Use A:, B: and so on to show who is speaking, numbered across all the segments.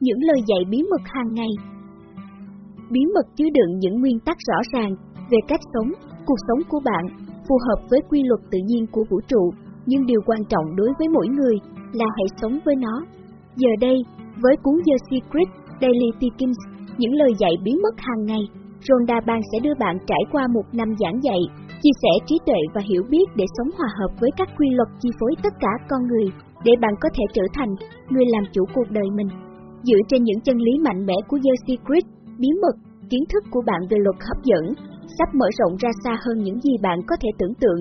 A: những lời dạy bí mật hàng ngày. Bí mật chứa đựng những nguyên tắc rõ ràng về cách sống, cuộc sống của bạn, phù hợp với quy luật tự nhiên của vũ trụ, nhưng điều quan trọng đối với mỗi người là hãy sống với nó. Giờ đây, với cuốn The Secret Daily Teachings, những lời dạy bí mật hàng ngày, Rhonda Ban sẽ đưa bạn trải qua một năm giảng dạy, chia sẻ trí tuệ và hiểu biết để sống hòa hợp với các quy luật chi phối tất cả con người, để bạn có thể trở thành người làm chủ cuộc đời mình. Dựa trên những chân lý mạnh mẽ của The Secret, bí mật, kiến thức của bạn về luật hấp dẫn, sắp mở rộng ra xa hơn những gì bạn có thể tưởng tượng.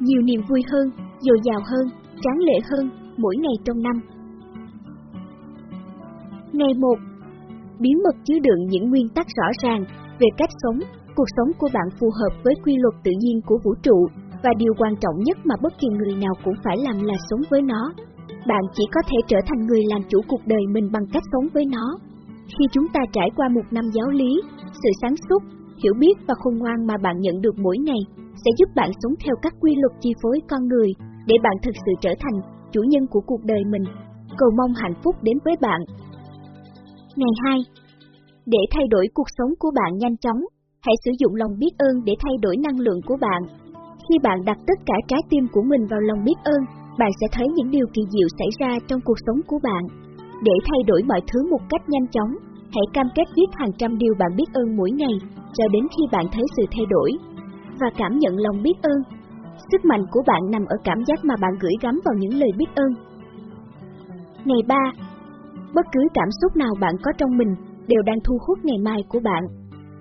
A: Nhiều niềm vui hơn, dồi dào hơn, tráng lệ hơn, mỗi ngày trong năm. Ngày 1 Bí mật chứa đựng những nguyên tắc rõ ràng về cách sống, cuộc sống của bạn phù hợp với quy luật tự nhiên của vũ trụ, và điều quan trọng nhất mà bất kỳ người nào cũng phải làm là sống với nó. Bạn chỉ có thể trở thành người làm chủ cuộc đời mình bằng cách sống với nó. Khi chúng ta trải qua một năm giáo lý, sự sáng suốt, hiểu biết và khôn ngoan mà bạn nhận được mỗi ngày sẽ giúp bạn sống theo các quy luật chi phối con người, để bạn thực sự trở thành chủ nhân của cuộc đời mình. Cầu mong hạnh phúc đến với bạn. Ngày 2 Để thay đổi cuộc sống của bạn nhanh chóng, hãy sử dụng lòng biết ơn để thay đổi năng lượng của bạn. Khi bạn đặt tất cả trái tim của mình vào lòng biết ơn, bạn sẽ thấy những điều kỳ diệu xảy ra trong cuộc sống của bạn. Để thay đổi mọi thứ một cách nhanh chóng, hãy cam kết viết hàng trăm điều bạn biết ơn mỗi ngày, cho đến khi bạn thấy sự thay đổi. Và cảm nhận lòng biết ơn. Sức mạnh của bạn nằm ở cảm giác mà bạn gửi gắm vào những lời biết ơn. Ngày 3 Bất cứ cảm xúc nào bạn có trong mình đều đang thu hút ngày mai của bạn.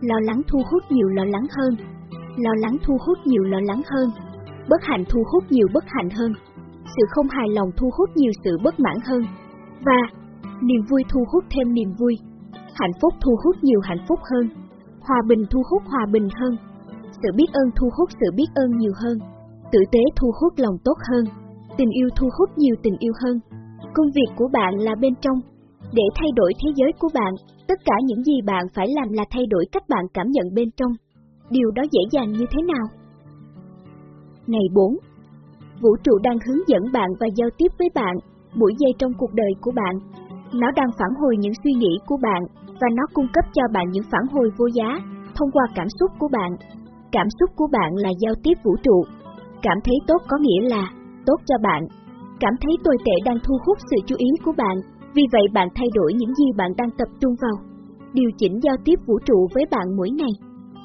A: Lo lắng thu hút nhiều lo lắng hơn. Lo lắng thu hút nhiều lo lắng hơn. Bất hạnh thu hút nhiều bất hạnh hơn. Sự không hài lòng thu hút nhiều sự bất mãn hơn. Và niềm vui thu hút thêm niềm vui. Hạnh phúc thu hút nhiều hạnh phúc hơn. Hòa bình thu hút hòa bình hơn. Sự biết ơn thu hút sự biết ơn nhiều hơn. Tử tế thu hút lòng tốt hơn. Tình yêu thu hút nhiều tình yêu hơn. Công việc của bạn là bên trong, để thay đổi thế giới của bạn, tất cả những gì bạn phải làm là thay đổi cách bạn cảm nhận bên trong. Điều đó dễ dàng như thế nào? Ngày 4 Vũ trụ đang hướng dẫn bạn và giao tiếp với bạn, mỗi giây trong cuộc đời của bạn. Nó đang phản hồi những suy nghĩ của bạn, và nó cung cấp cho bạn những phản hồi vô giá, thông qua cảm xúc của bạn. Cảm xúc của bạn là giao tiếp vũ trụ. Cảm thấy tốt có nghĩa là tốt cho bạn. Cảm thấy tồi tệ đang thu hút sự chú ý của bạn, vì vậy bạn thay đổi những gì bạn đang tập trung vào. Điều chỉnh giao tiếp vũ trụ với bạn mỗi ngày.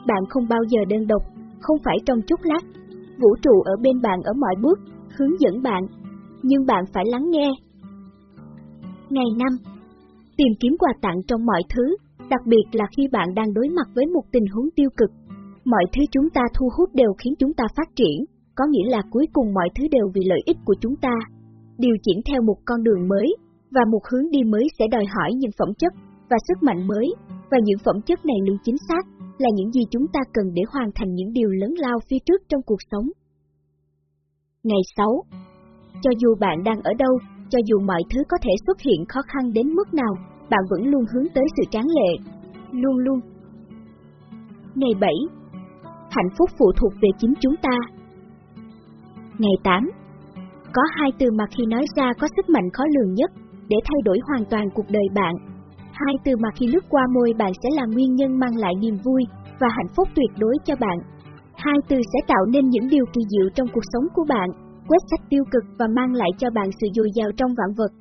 A: Bạn không bao giờ đơn độc, không phải trong chút lát. Vũ trụ ở bên bạn ở mọi bước, hướng dẫn bạn. Nhưng bạn phải lắng nghe. Ngày 5 Tìm kiếm quà tặng trong mọi thứ, đặc biệt là khi bạn đang đối mặt với một tình huống tiêu cực. Mọi thứ chúng ta thu hút đều khiến chúng ta phát triển, có nghĩa là cuối cùng mọi thứ đều vì lợi ích của chúng ta. Điều chỉnh theo một con đường mới, và một hướng đi mới sẽ đòi hỏi những phẩm chất và sức mạnh mới, và những phẩm chất này luôn chính xác là những gì chúng ta cần để hoàn thành những điều lớn lao phía trước trong cuộc sống. Ngày 6 Cho dù bạn đang ở đâu, cho dù mọi thứ có thể xuất hiện khó khăn đến mức nào, bạn vẫn luôn hướng tới sự tráng lệ. Luôn luôn. Ngày 7 Hạnh phúc phụ thuộc về chính chúng ta. Ngày 8 Có hai từ mà khi nói ra có sức mạnh khó lường nhất, để thay đổi hoàn toàn cuộc đời bạn. Hai từ mà khi lướt qua môi bạn sẽ là nguyên nhân mang lại niềm vui và hạnh phúc tuyệt đối cho bạn. Hai từ sẽ tạo nên những điều kỳ diệu trong cuộc sống của bạn, quét sạch tiêu cực và mang lại cho bạn sự dồi dào trong vạn vật.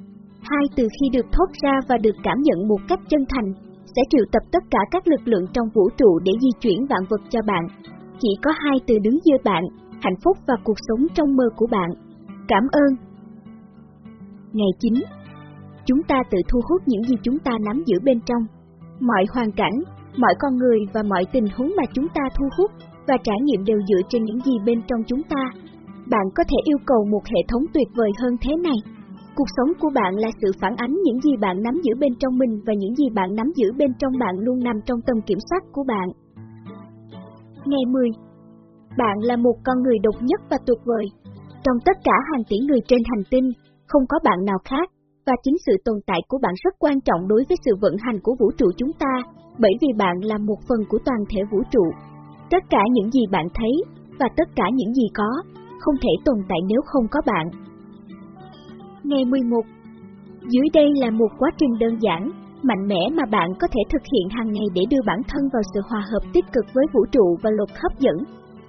A: Hai từ khi được thốt ra và được cảm nhận một cách chân thành, sẽ triệu tập tất cả các lực lượng trong vũ trụ để di chuyển vạn vật cho bạn. Chỉ có hai từ đứng giữa bạn, hạnh phúc và cuộc sống trong mơ của bạn. Cảm ơn. Ngày 9 Chúng ta tự thu hút những gì chúng ta nắm giữ bên trong. Mọi hoàn cảnh, mọi con người và mọi tình huống mà chúng ta thu hút và trải nghiệm đều dựa trên những gì bên trong chúng ta. Bạn có thể yêu cầu một hệ thống tuyệt vời hơn thế này. Cuộc sống của bạn là sự phản ánh những gì bạn nắm giữ bên trong mình và những gì bạn nắm giữ bên trong bạn luôn nằm trong tầm kiểm soát của bạn. Ngày 10 Bạn là một con người độc nhất và tuyệt vời. Trong tất cả hàng tỷ người trên hành tinh, không có bạn nào khác và chính sự tồn tại của bạn rất quan trọng đối với sự vận hành của vũ trụ chúng ta, bởi vì bạn là một phần của toàn thể vũ trụ. Tất cả những gì bạn thấy, và tất cả những gì có, không thể tồn tại nếu không có bạn. Ngày 11 Dưới đây là một quá trình đơn giản, mạnh mẽ mà bạn có thể thực hiện hàng ngày để đưa bản thân vào sự hòa hợp tích cực với vũ trụ và luật hấp dẫn.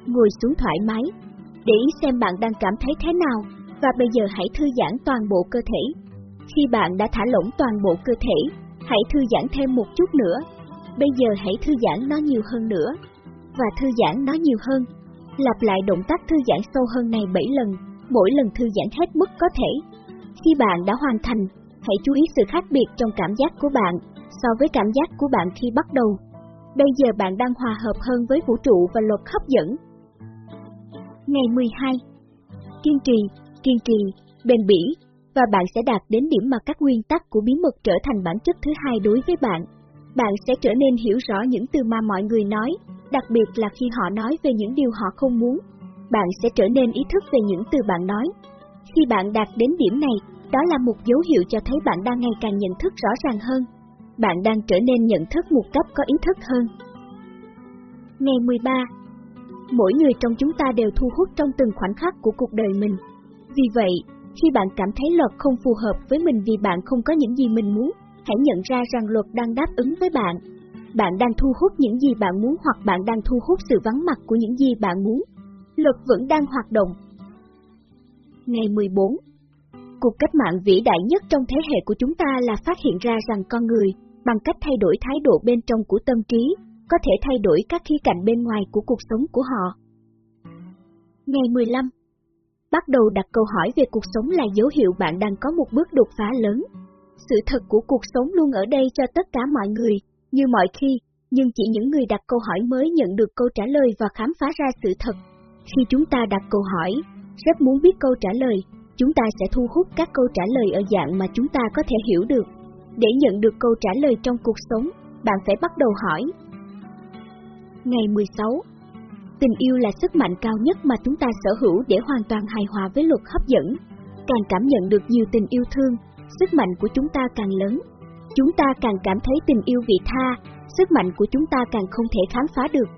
A: Ngồi xuống thoải mái, để ý xem bạn đang cảm thấy thế nào, và bây giờ hãy thư giãn toàn bộ cơ thể. Khi bạn đã thả lỏng toàn bộ cơ thể, hãy thư giãn thêm một chút nữa. Bây giờ hãy thư giãn nó nhiều hơn nữa, và thư giãn nó nhiều hơn. Lặp lại động tác thư giãn sâu hơn này 7 lần, mỗi lần thư giãn hết mức có thể. Khi bạn đã hoàn thành, hãy chú ý sự khác biệt trong cảm giác của bạn so với cảm giác của bạn khi bắt đầu. Bây giờ bạn đang hòa hợp hơn với vũ trụ và luật hấp dẫn. Ngày 12 Kiên trì, kiên trì, bền bỉ, và bạn sẽ đạt đến điểm mà các nguyên tắc của bí mật trở thành bản chất thứ hai đối với bạn. Bạn sẽ trở nên hiểu rõ những từ mà mọi người nói, đặc biệt là khi họ nói về những điều họ không muốn. Bạn sẽ trở nên ý thức về những từ bạn nói. Khi bạn đạt đến điểm này, đó là một dấu hiệu cho thấy bạn đang ngày càng nhận thức rõ ràng hơn. Bạn đang trở nên nhận thức một cấp có ý thức hơn. Ngày 13 Mỗi người trong chúng ta đều thu hút trong từng khoảnh khắc của cuộc đời mình. Vì vậy, khi bạn cảm thấy luật không phù hợp với mình vì bạn không có những gì mình muốn, hãy nhận ra rằng luật đang đáp ứng với bạn. Bạn đang thu hút những gì bạn muốn hoặc bạn đang thu hút sự vắng mặt của những gì bạn muốn. Luật vẫn đang hoạt động. Ngày 14 Cuộc cách mạng vĩ đại nhất trong thế hệ của chúng ta là phát hiện ra rằng con người, bằng cách thay đổi thái độ bên trong của tâm trí, có thể thay đổi các khía cạnh bên ngoài của cuộc sống của họ. Ngày 15 Bắt đầu đặt câu hỏi về cuộc sống là dấu hiệu bạn đang có một bước đột phá lớn. Sự thật của cuộc sống luôn ở đây cho tất cả mọi người, như mọi khi, nhưng chỉ những người đặt câu hỏi mới nhận được câu trả lời và khám phá ra sự thật. Khi chúng ta đặt câu hỏi, rất muốn biết câu trả lời, chúng ta sẽ thu hút các câu trả lời ở dạng mà chúng ta có thể hiểu được. Để nhận được câu trả lời trong cuộc sống, bạn phải bắt đầu hỏi. Ngày 16 Tình yêu là sức mạnh cao nhất mà chúng ta sở hữu để hoàn toàn hài hòa với luật hấp dẫn. Càng cảm nhận được nhiều tình yêu thương, sức mạnh của chúng ta càng lớn. Chúng ta càng cảm thấy tình yêu vị tha, sức mạnh của chúng ta càng không thể khám phá được.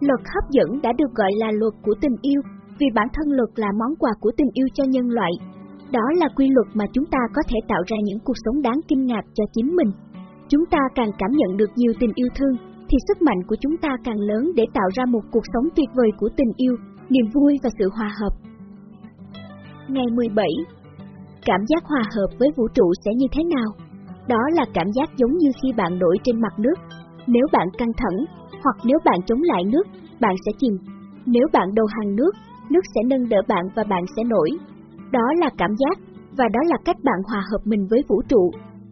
A: Luật hấp dẫn đã được gọi là luật của tình yêu, vì bản thân luật là món quà của tình yêu cho nhân loại. Đó là quy luật mà chúng ta có thể tạo ra những cuộc sống đáng kinh ngạc cho chính mình. Chúng ta càng cảm nhận được nhiều tình yêu thương, thì sức mạnh của chúng ta càng lớn để tạo ra một cuộc sống tuyệt vời của tình yêu, niềm vui và sự hòa hợp. Ngày 17 Cảm giác hòa hợp với vũ trụ sẽ như thế nào? Đó là cảm giác giống như khi bạn nổi trên mặt nước. Nếu bạn căng thẳng, hoặc nếu bạn chống lại nước, bạn sẽ chìm. Nếu bạn đầu hàng nước, nước sẽ nâng đỡ bạn và bạn sẽ nổi. Đó là cảm giác, và đó là cách bạn hòa hợp mình với vũ trụ.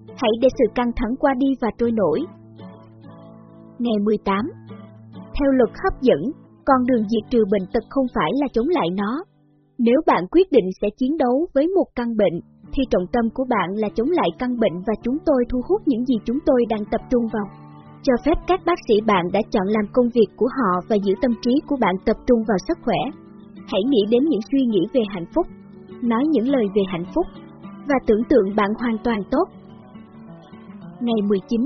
A: Hãy để sự căng thẳng qua đi và trôi nổi. Ngày 18 Theo luật hấp dẫn, con đường diệt trừ bệnh tật không phải là chống lại nó. Nếu bạn quyết định sẽ chiến đấu với một căn bệnh, thì trọng tâm của bạn là chống lại căn bệnh và chúng tôi thu hút những gì chúng tôi đang tập trung vào. Cho phép các bác sĩ bạn đã chọn làm công việc của họ và giữ tâm trí của bạn tập trung vào sức khỏe. Hãy nghĩ đến những suy nghĩ về hạnh phúc, nói những lời về hạnh phúc, và tưởng tượng bạn hoàn toàn tốt. Ngày 19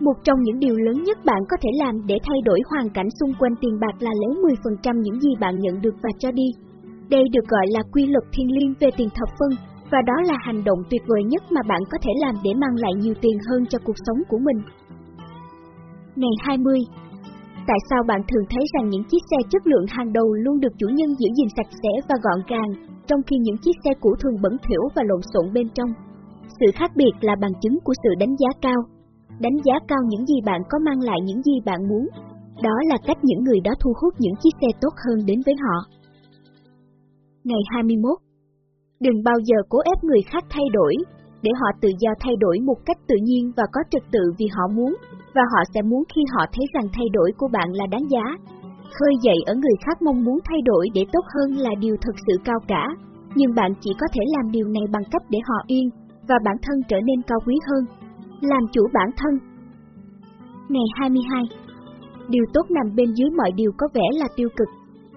A: một trong những điều lớn nhất bạn có thể làm để thay đổi hoàn cảnh xung quanh tiền bạc là lấy 10% những gì bạn nhận được và cho đi. Đây được gọi là quy luật thiên liêng về tiền thập phân, và đó là hành động tuyệt vời nhất mà bạn có thể làm để mang lại nhiều tiền hơn cho cuộc sống của mình. Ngày 20 Tại sao bạn thường thấy rằng những chiếc xe chất lượng hàng đầu luôn được chủ nhân giữ gìn sạch sẽ và gọn gàng, trong khi những chiếc xe cũ thường bẩn thỉu và lộn xộn bên trong? Sự khác biệt là bằng chứng của sự đánh giá cao. Đánh giá cao những gì bạn có mang lại những gì bạn muốn. Đó là cách những người đó thu hút những chiếc xe tốt hơn đến với họ. Ngày 21 Đừng bao giờ cố ép người khác thay đổi, để họ tự do thay đổi một cách tự nhiên và có trật tự vì họ muốn, và họ sẽ muốn khi họ thấy rằng thay đổi của bạn là đáng giá. Khơi dậy ở người khác mong muốn thay đổi để tốt hơn là điều thật sự cao cả, nhưng bạn chỉ có thể làm điều này bằng cách để họ yên, và bản thân trở nên cao quý hơn. Làm chủ bản thân Ngày 22 Điều tốt nằm bên dưới mọi điều có vẻ là tiêu cực.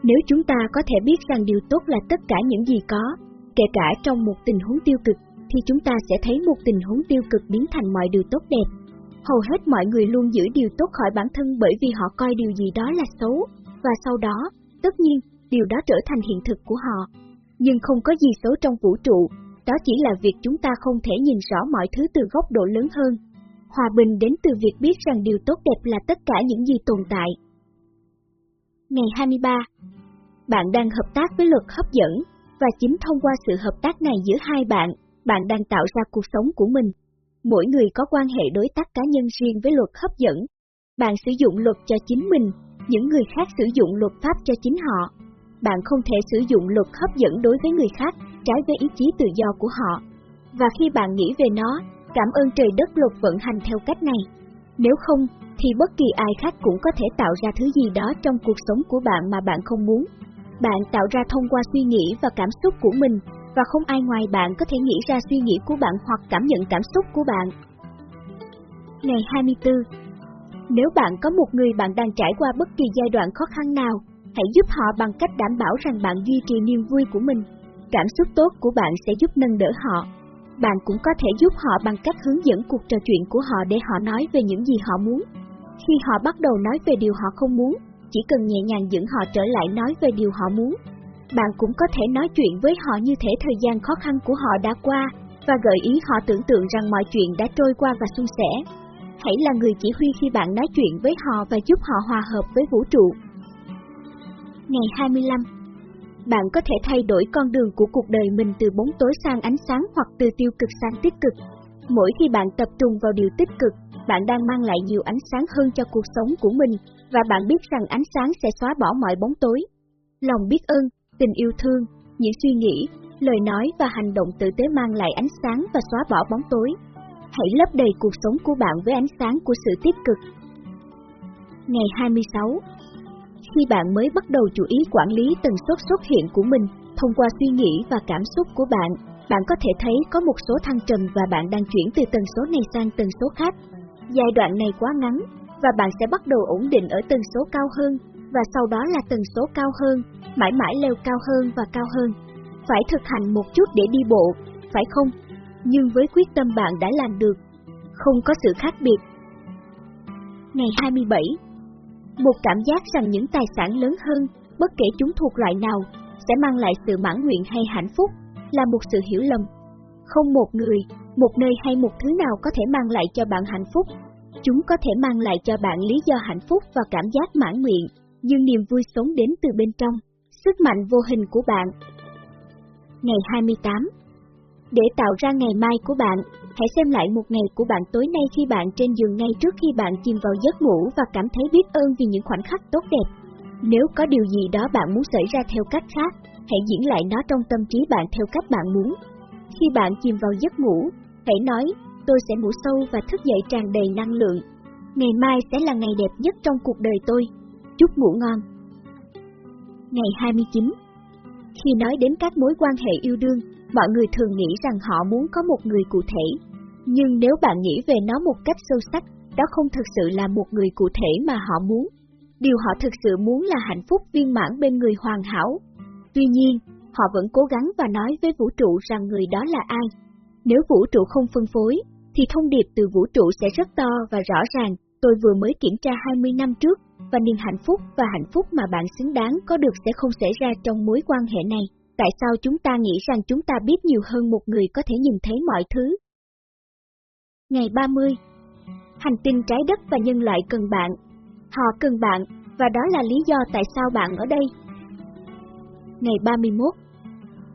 A: Nếu chúng ta có thể biết rằng điều tốt là tất cả những gì có, kể cả trong một tình huống tiêu cực, thì chúng ta sẽ thấy một tình huống tiêu cực biến thành mọi điều tốt đẹp. Hầu hết mọi người luôn giữ điều tốt khỏi bản thân bởi vì họ coi điều gì đó là xấu, và sau đó, tất nhiên, điều đó trở thành hiện thực của họ. Nhưng không có gì xấu trong vũ trụ, đó chỉ là việc chúng ta không thể nhìn rõ mọi thứ từ góc độ lớn hơn. Hòa bình đến từ việc biết rằng điều tốt đẹp là tất cả những gì tồn tại. Ngày 23 Bạn đang hợp tác với luật hấp dẫn, và chính thông qua sự hợp tác này giữa hai bạn, bạn đang tạo ra cuộc sống của mình. Mỗi người có quan hệ đối tác cá nhân riêng với luật hấp dẫn. Bạn sử dụng luật cho chính mình, những người khác sử dụng luật pháp cho chính họ. Bạn không thể sử dụng luật hấp dẫn đối với người khác, trái với ý chí tự do của họ. Và khi bạn nghĩ về nó, cảm ơn trời đất luật vận hành theo cách này. Nếu không, thì bất kỳ ai khác cũng có thể tạo ra thứ gì đó trong cuộc sống của bạn mà bạn không muốn. Bạn tạo ra thông qua suy nghĩ và cảm xúc của mình, và không ai ngoài bạn có thể nghĩ ra suy nghĩ của bạn hoặc cảm nhận cảm xúc của bạn. Ngày 24 Nếu bạn có một người bạn đang trải qua bất kỳ giai đoạn khó khăn nào, hãy giúp họ bằng cách đảm bảo rằng bạn duy trì niềm vui của mình. Cảm xúc tốt của bạn sẽ giúp nâng đỡ họ. Bạn cũng có thể giúp họ bằng cách hướng dẫn cuộc trò chuyện của họ để họ nói về những gì họ muốn. Khi họ bắt đầu nói về điều họ không muốn, chỉ cần nhẹ nhàng dẫn họ trở lại nói về điều họ muốn. Bạn cũng có thể nói chuyện với họ như thể thời gian khó khăn của họ đã qua, và gợi ý họ tưởng tượng rằng mọi chuyện đã trôi qua và suôn sẻ. Hãy là người chỉ huy khi bạn nói chuyện với họ và giúp họ hòa hợp với vũ trụ. Ngày 25 Bạn có thể thay đổi con đường của cuộc đời mình từ bóng tối sang ánh sáng hoặc từ tiêu cực sang tích cực. Mỗi khi bạn tập trung vào điều tích cực, bạn đang mang lại nhiều ánh sáng hơn cho cuộc sống của mình, và bạn biết rằng ánh sáng sẽ xóa bỏ mọi bóng tối. Lòng biết ơn, tình yêu thương, những suy nghĩ, lời nói và hành động tử tế mang lại ánh sáng và xóa bỏ bóng tối. Hãy lấp đầy cuộc sống của bạn với ánh sáng của sự tích cực. Ngày 26 khi bạn mới bắt đầu chú ý quản lý tần suất xuất hiện của mình thông qua suy nghĩ và cảm xúc của bạn, bạn có thể thấy có một số thăng trầm và bạn đang chuyển từ tần số này sang tần số khác. Giai đoạn này quá ngắn, và bạn sẽ bắt đầu ổn định ở tần số cao hơn, và sau đó là tần số cao hơn, mãi mãi leo cao hơn và cao hơn. Phải thực hành một chút để đi bộ, phải không? Nhưng với quyết tâm bạn đã làm được, không có sự khác biệt. Ngày 27 một cảm giác rằng những tài sản lớn hơn, bất kể chúng thuộc loại nào, sẽ mang lại sự mãn nguyện hay hạnh phúc, là một sự hiểu lầm. Không một người, một nơi hay một thứ nào có thể mang lại cho bạn hạnh phúc. Chúng có thể mang lại cho bạn lý do hạnh phúc và cảm giác mãn nguyện, nhưng niềm vui sống đến từ bên trong, sức mạnh vô hình của bạn. Ngày 28 Để tạo ra ngày mai của bạn, hãy xem lại một ngày của bạn tối nay khi bạn trên giường ngay trước khi bạn chìm vào giấc ngủ và cảm thấy biết ơn vì những khoảnh khắc tốt đẹp. Nếu có điều gì đó bạn muốn xảy ra theo cách khác, hãy diễn lại nó trong tâm trí bạn theo cách bạn muốn. Khi bạn chìm vào giấc ngủ, hãy nói, tôi sẽ ngủ sâu và thức dậy tràn đầy năng lượng. Ngày mai sẽ là ngày đẹp nhất trong cuộc đời tôi. Chúc ngủ ngon. Ngày 29 Khi nói đến các mối quan hệ yêu đương, mọi người thường nghĩ rằng họ muốn có một người cụ thể. Nhưng nếu bạn nghĩ về nó một cách sâu sắc, đó không thực sự là một người cụ thể mà họ muốn. Điều họ thực sự muốn là hạnh phúc viên mãn bên người hoàn hảo. Tuy nhiên, họ vẫn cố gắng và nói với vũ trụ rằng người đó là ai. Nếu vũ trụ không phân phối, thì thông điệp từ vũ trụ sẽ rất to và rõ ràng. Tôi vừa mới kiểm tra 20 năm trước, và niềm hạnh phúc và hạnh phúc mà bạn xứng đáng có được sẽ không xảy ra trong mối quan hệ này. Tại sao chúng ta nghĩ rằng chúng ta biết nhiều hơn một người có thể nhìn thấy mọi thứ? Ngày 30 Hành tinh trái đất và nhân loại cần bạn. Họ cần bạn, và đó là lý do tại sao bạn ở đây. Ngày 31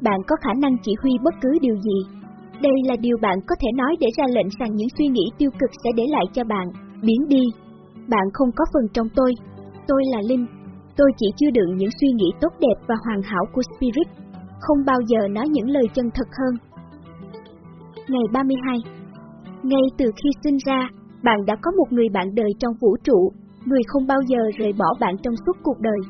A: Bạn có khả năng chỉ huy bất cứ điều gì. Đây là điều bạn có thể nói để ra lệnh rằng những suy nghĩ tiêu cực sẽ để lại cho bạn, biến đi. Bạn không có phần trong tôi. Tôi là Linh. Tôi chỉ chứa đựng những suy nghĩ tốt đẹp và hoàn hảo của Spirit, không bao giờ nói những lời chân thật hơn. Ngày 32 Ngay từ khi sinh ra, bạn đã có một người bạn đời trong vũ trụ, người không bao giờ rời bỏ bạn trong suốt cuộc đời.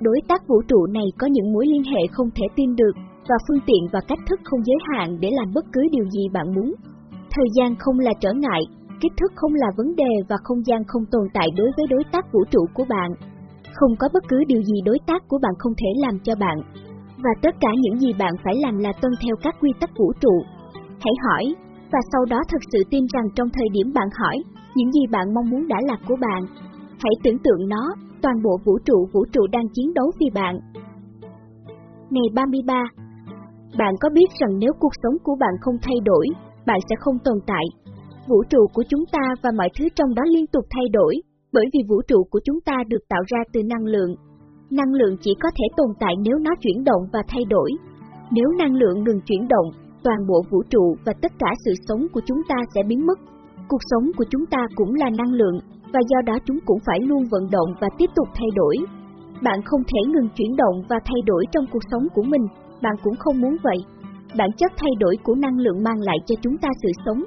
A: Đối tác vũ trụ này có những mối liên hệ không thể tin được, và phương tiện và cách thức không giới hạn để làm bất cứ điều gì bạn muốn. Thời gian không là trở ngại, kích thước không là vấn đề và không gian không tồn tại đối với đối tác vũ trụ của bạn. Không có bất cứ điều gì đối tác của bạn không thể làm cho bạn. Và tất cả những gì bạn phải làm là tuân theo các quy tắc vũ trụ. Hãy hỏi, và sau đó thực sự tin rằng trong thời điểm bạn hỏi, những gì bạn mong muốn đã là của bạn. Hãy tưởng tượng nó, toàn bộ vũ trụ vũ trụ đang chiến đấu vì bạn. Ngày 33 Bạn có biết rằng nếu cuộc sống của bạn không thay đổi, bạn sẽ không tồn tại. Vũ trụ của chúng ta và mọi thứ trong đó liên tục thay đổi, bởi vì vũ trụ của chúng ta được tạo ra từ năng lượng. Năng lượng chỉ có thể tồn tại nếu nó chuyển động và thay đổi. Nếu năng lượng ngừng chuyển động, toàn bộ vũ trụ và tất cả sự sống của chúng ta sẽ biến mất. Cuộc sống của chúng ta cũng là năng lượng, và do đó chúng cũng phải luôn vận động và tiếp tục thay đổi. Bạn không thể ngừng chuyển động và thay đổi trong cuộc sống của mình, bạn cũng không muốn vậy. Bản chất thay đổi của năng lượng mang lại cho chúng ta sự sống.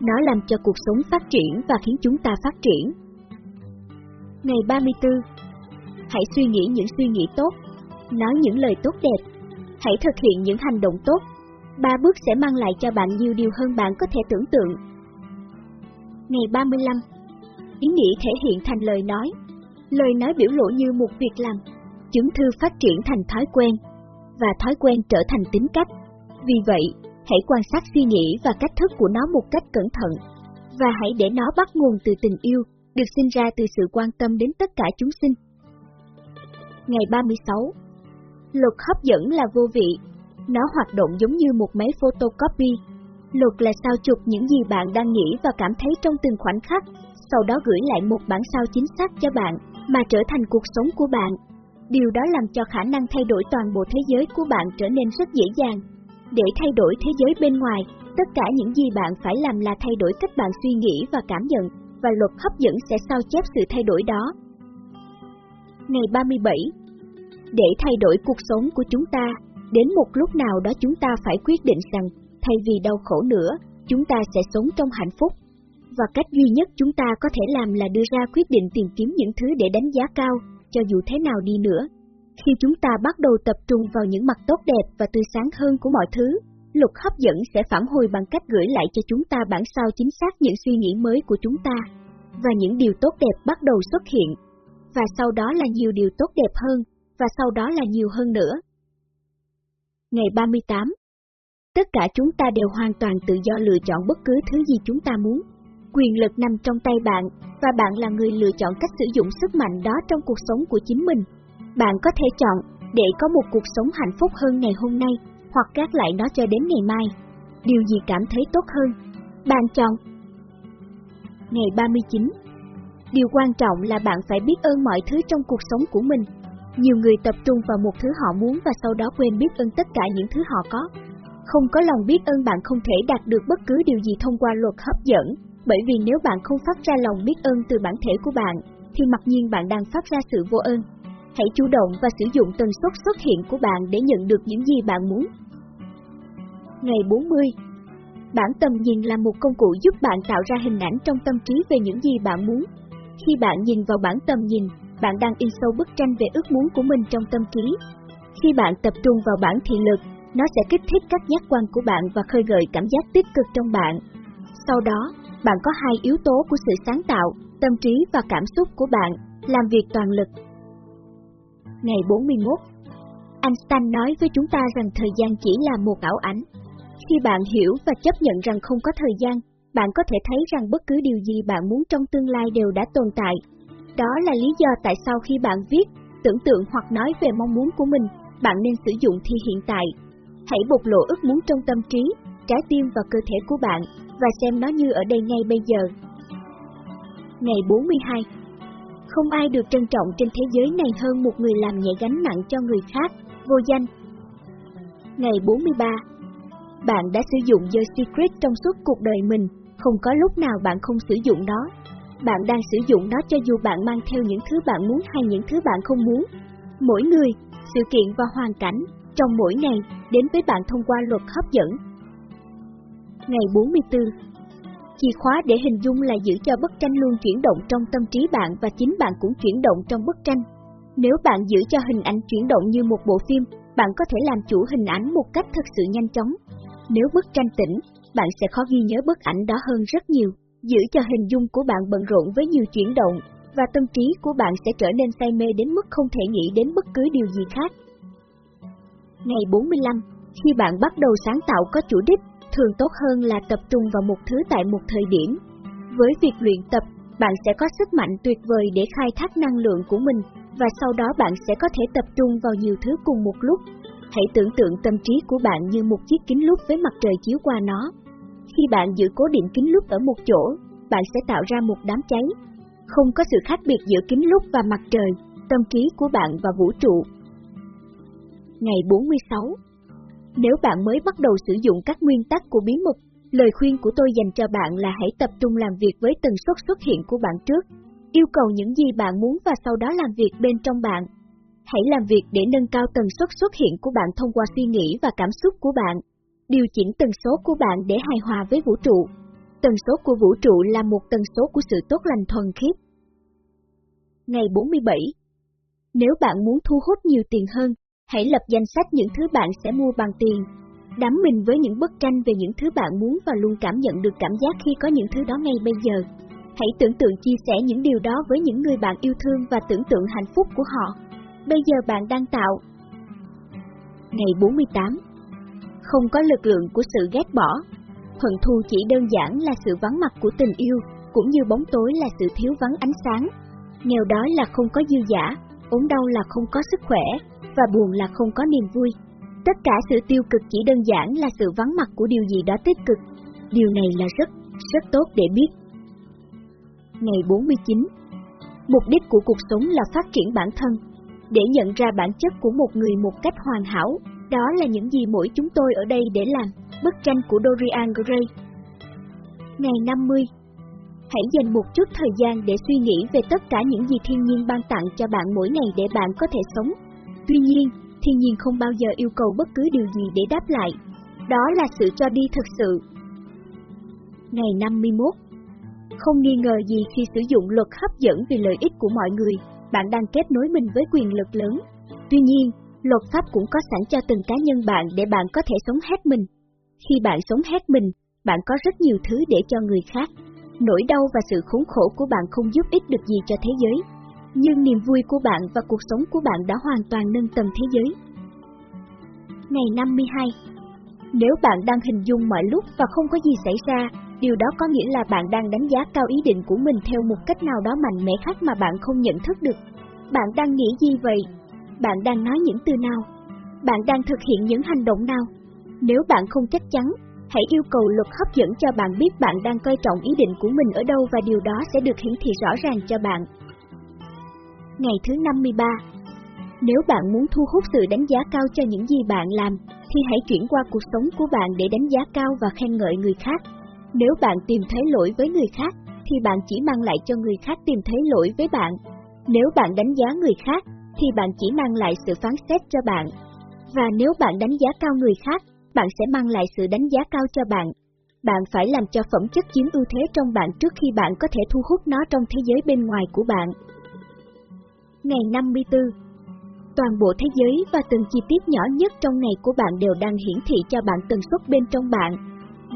A: Nó làm cho cuộc sống phát triển và khiến chúng ta phát triển. Ngày 34 Hãy suy nghĩ những suy nghĩ tốt, nói những lời tốt đẹp, hãy thực hiện những hành động tốt. Ba bước sẽ mang lại cho bạn nhiều điều hơn bạn có thể tưởng tượng. Ngày 35 Ý nghĩ thể hiện thành lời nói. Lời nói biểu lộ như một việc làm. Chứng thư phát triển thành thói quen, và thói quen trở thành tính cách. Vì vậy, hãy quan sát suy nghĩ và cách thức của nó một cách cẩn thận, và hãy để nó bắt nguồn từ tình yêu, được sinh ra từ sự quan tâm đến tất cả chúng sinh. Ngày 36 Luật hấp dẫn là vô vị, nó hoạt động giống như một máy photocopy. Luật là sao chụp những gì bạn đang nghĩ và cảm thấy trong từng khoảnh khắc, sau đó gửi lại một bản sao chính xác cho bạn, mà trở thành cuộc sống của bạn. Điều đó làm cho khả năng thay đổi toàn bộ thế giới của bạn trở nên rất dễ dàng. Để thay đổi thế giới bên ngoài, tất cả những gì bạn phải làm là thay đổi cách bạn suy nghĩ và cảm nhận, và luật hấp dẫn sẽ sao chép sự thay đổi đó. Ngày 37 để thay đổi cuộc sống của chúng ta, đến một lúc nào đó chúng ta phải quyết định rằng, thay vì đau khổ nữa, chúng ta sẽ sống trong hạnh phúc. Và cách duy nhất chúng ta có thể làm là đưa ra quyết định tìm kiếm những thứ để đánh giá cao, cho dù thế nào đi nữa. Khi chúng ta bắt đầu tập trung vào những mặt tốt đẹp và tươi sáng hơn của mọi thứ, luật hấp dẫn sẽ phản hồi bằng cách gửi lại cho chúng ta bản sao chính xác những suy nghĩ mới của chúng ta. Và những điều tốt đẹp bắt đầu xuất hiện. Và sau đó là nhiều điều tốt đẹp hơn, và sau đó là nhiều hơn nữa. Ngày 38 Tất cả chúng ta đều hoàn toàn tự do lựa chọn bất cứ thứ gì chúng ta muốn. Quyền lực nằm trong tay bạn, và bạn là người lựa chọn cách sử dụng sức mạnh đó trong cuộc sống của chính mình. Bạn có thể chọn để có một cuộc sống hạnh phúc hơn ngày hôm nay, hoặc gác lại nó cho đến ngày mai. Điều gì cảm thấy tốt hơn? Bạn chọn. Ngày 39 Điều quan trọng là bạn phải biết ơn mọi thứ trong cuộc sống của mình. Nhiều người tập trung vào một thứ họ muốn và sau đó quên biết ơn tất cả những thứ họ có. Không có lòng biết ơn bạn không thể đạt được bất cứ điều gì thông qua luật hấp dẫn, bởi vì nếu bạn không phát ra lòng biết ơn từ bản thể của bạn, thì mặc nhiên bạn đang phát ra sự vô ơn. Hãy chủ động và sử dụng tần suất xuất hiện của bạn để nhận được những gì bạn muốn. Ngày 40 Bản tầm nhìn là một công cụ giúp bạn tạo ra hình ảnh trong tâm trí về những gì bạn muốn. Khi bạn nhìn vào bản tầm nhìn, bạn đang in sâu bức tranh về ước muốn của mình trong tâm trí. Khi bạn tập trung vào bản thị lực, nó sẽ kích thích các giác quan của bạn và khơi gợi cảm giác tích cực trong bạn. Sau đó, bạn có hai yếu tố của sự sáng tạo, tâm trí và cảm xúc của bạn, làm việc toàn lực. Ngày 41 Einstein nói với chúng ta rằng thời gian chỉ là một ảo ảnh. Khi bạn hiểu và chấp nhận rằng không có thời gian, bạn có thể thấy rằng bất cứ điều gì bạn muốn trong tương lai đều đã tồn tại. Đó là lý do tại sao khi bạn viết, tưởng tượng hoặc nói về mong muốn của mình, bạn nên sử dụng thi hiện tại. Hãy bộc lộ ước muốn trong tâm trí, trái tim và cơ thể của bạn và xem nó như ở đây ngay bây giờ. Ngày 42 Không ai được trân trọng trên thế giới này hơn một người làm nhẹ gánh nặng cho người khác, vô danh. Ngày 43 Bạn đã sử dụng The Secret trong suốt cuộc đời mình, không có lúc nào bạn không sử dụng nó. Bạn đang sử dụng nó cho dù bạn mang theo những thứ bạn muốn hay những thứ bạn không muốn. Mỗi người, sự kiện và hoàn cảnh, trong mỗi ngày, đến với bạn thông qua luật hấp dẫn Ngày 44 Chìa khóa để hình dung là giữ cho bức tranh luôn chuyển động trong tâm trí bạn và chính bạn cũng chuyển động trong bức tranh. Nếu bạn giữ cho hình ảnh chuyển động như một bộ phim, bạn có thể làm chủ hình ảnh một cách thật sự nhanh chóng. Nếu bức tranh tỉnh, bạn sẽ khó ghi nhớ bức ảnh đó hơn rất nhiều. Giữ cho hình dung của bạn bận rộn với nhiều chuyển động, và tâm trí của bạn sẽ trở nên say mê đến mức không thể nghĩ đến bất cứ điều gì khác. Ngày 45, khi bạn bắt đầu sáng tạo có chủ đích, thường tốt hơn là tập trung vào một thứ tại một thời điểm. Với việc luyện tập, bạn sẽ có sức mạnh tuyệt vời để khai thác năng lượng của mình, và sau đó bạn sẽ có thể tập trung vào nhiều thứ cùng một lúc. Hãy tưởng tượng tâm trí của bạn như một chiếc kính lúp với mặt trời chiếu qua nó. Khi bạn giữ cố định kính lúp ở một chỗ, bạn sẽ tạo ra một đám cháy. Không có sự khác biệt giữa kính lúp và mặt trời, tâm trí của bạn và vũ trụ. Ngày 46 Nếu bạn mới bắt đầu sử dụng các nguyên tắc của bí mật, lời khuyên của tôi dành cho bạn là hãy tập trung làm việc với tần suất xuất hiện của bạn trước, yêu cầu những gì bạn muốn và sau đó làm việc bên trong bạn. Hãy làm việc để nâng cao tần suất xuất hiện của bạn thông qua suy nghĩ và cảm xúc của bạn. Điều chỉnh tần số của bạn để hài hòa với vũ trụ. Tần số của vũ trụ là một tần số của sự tốt lành thuần khiết. Ngày 47 Nếu bạn muốn thu hút nhiều tiền hơn, hãy lập danh sách những thứ bạn sẽ mua bằng tiền. Đắm mình với những bức tranh về những thứ bạn muốn và luôn cảm nhận được cảm giác khi có những thứ đó ngay bây giờ. Hãy tưởng tượng chia sẻ những điều đó với những người bạn yêu thương và tưởng tượng hạnh phúc của họ. Bây giờ bạn đang tạo. Ngày 48 không có lực lượng của sự ghét bỏ. Hận thù chỉ đơn giản là sự vắng mặt của tình yêu, cũng như bóng tối là sự thiếu vắng ánh sáng. Nghèo đói là không có dư giả, ốm đau là không có sức khỏe, và buồn là không có niềm vui. Tất cả sự tiêu cực chỉ đơn giản là sự vắng mặt của điều gì đó tích cực. Điều này là rất, rất tốt để biết. Ngày 49 Mục đích của cuộc sống là phát triển bản thân, để nhận ra bản chất của một người một cách hoàn hảo, đó là những gì mỗi chúng tôi ở đây để làm. Bức tranh của Dorian Gray Ngày 50 Hãy dành một chút thời gian để suy nghĩ về tất cả những gì thiên nhiên ban tặng cho bạn mỗi ngày để bạn có thể sống. Tuy nhiên, thiên nhiên không bao giờ yêu cầu bất cứ điều gì để đáp lại. Đó là sự cho đi thực sự. Ngày 51 Không nghi ngờ gì khi sử dụng luật hấp dẫn vì lợi ích của mọi người, bạn đang kết nối mình với quyền lực lớn. Tuy nhiên, luật pháp cũng có sẵn cho từng cá nhân bạn để bạn có thể sống hết mình. Khi bạn sống hết mình, bạn có rất nhiều thứ để cho người khác. Nỗi đau và sự khốn khổ của bạn không giúp ích được gì cho thế giới, nhưng niềm vui của bạn và cuộc sống của bạn đã hoàn toàn nâng tầm thế giới. Ngày 52 Nếu bạn đang hình dung mọi lúc và không có gì xảy ra, điều đó có nghĩa là bạn đang đánh giá cao ý định của mình theo một cách nào đó mạnh mẽ khác mà bạn không nhận thức được. Bạn đang nghĩ gì vậy? Bạn đang nói những từ nào? Bạn đang thực hiện những hành động nào? Nếu bạn không chắc chắn, hãy yêu cầu luật hấp dẫn cho bạn biết bạn đang coi trọng ý định của mình ở đâu và điều đó sẽ được hiển thị rõ ràng cho bạn. Ngày thứ 53 Nếu bạn muốn thu hút sự đánh giá cao cho những gì bạn làm, thì hãy chuyển qua cuộc sống của bạn để đánh giá cao và khen ngợi người khác. Nếu bạn tìm thấy lỗi với người khác, thì bạn chỉ mang lại cho người khác tìm thấy lỗi với bạn. Nếu bạn đánh giá người khác, thì bạn chỉ mang lại sự phán xét cho bạn. Và nếu bạn đánh giá cao người khác, bạn sẽ mang lại sự đánh giá cao cho bạn. Bạn phải làm cho phẩm chất chiếm ưu thế trong bạn trước khi bạn có thể thu hút nó trong thế giới bên ngoài của bạn. Ngày 54 Toàn bộ thế giới và từng chi tiết nhỏ nhất trong ngày của bạn đều đang hiển thị cho bạn tần suất bên trong bạn.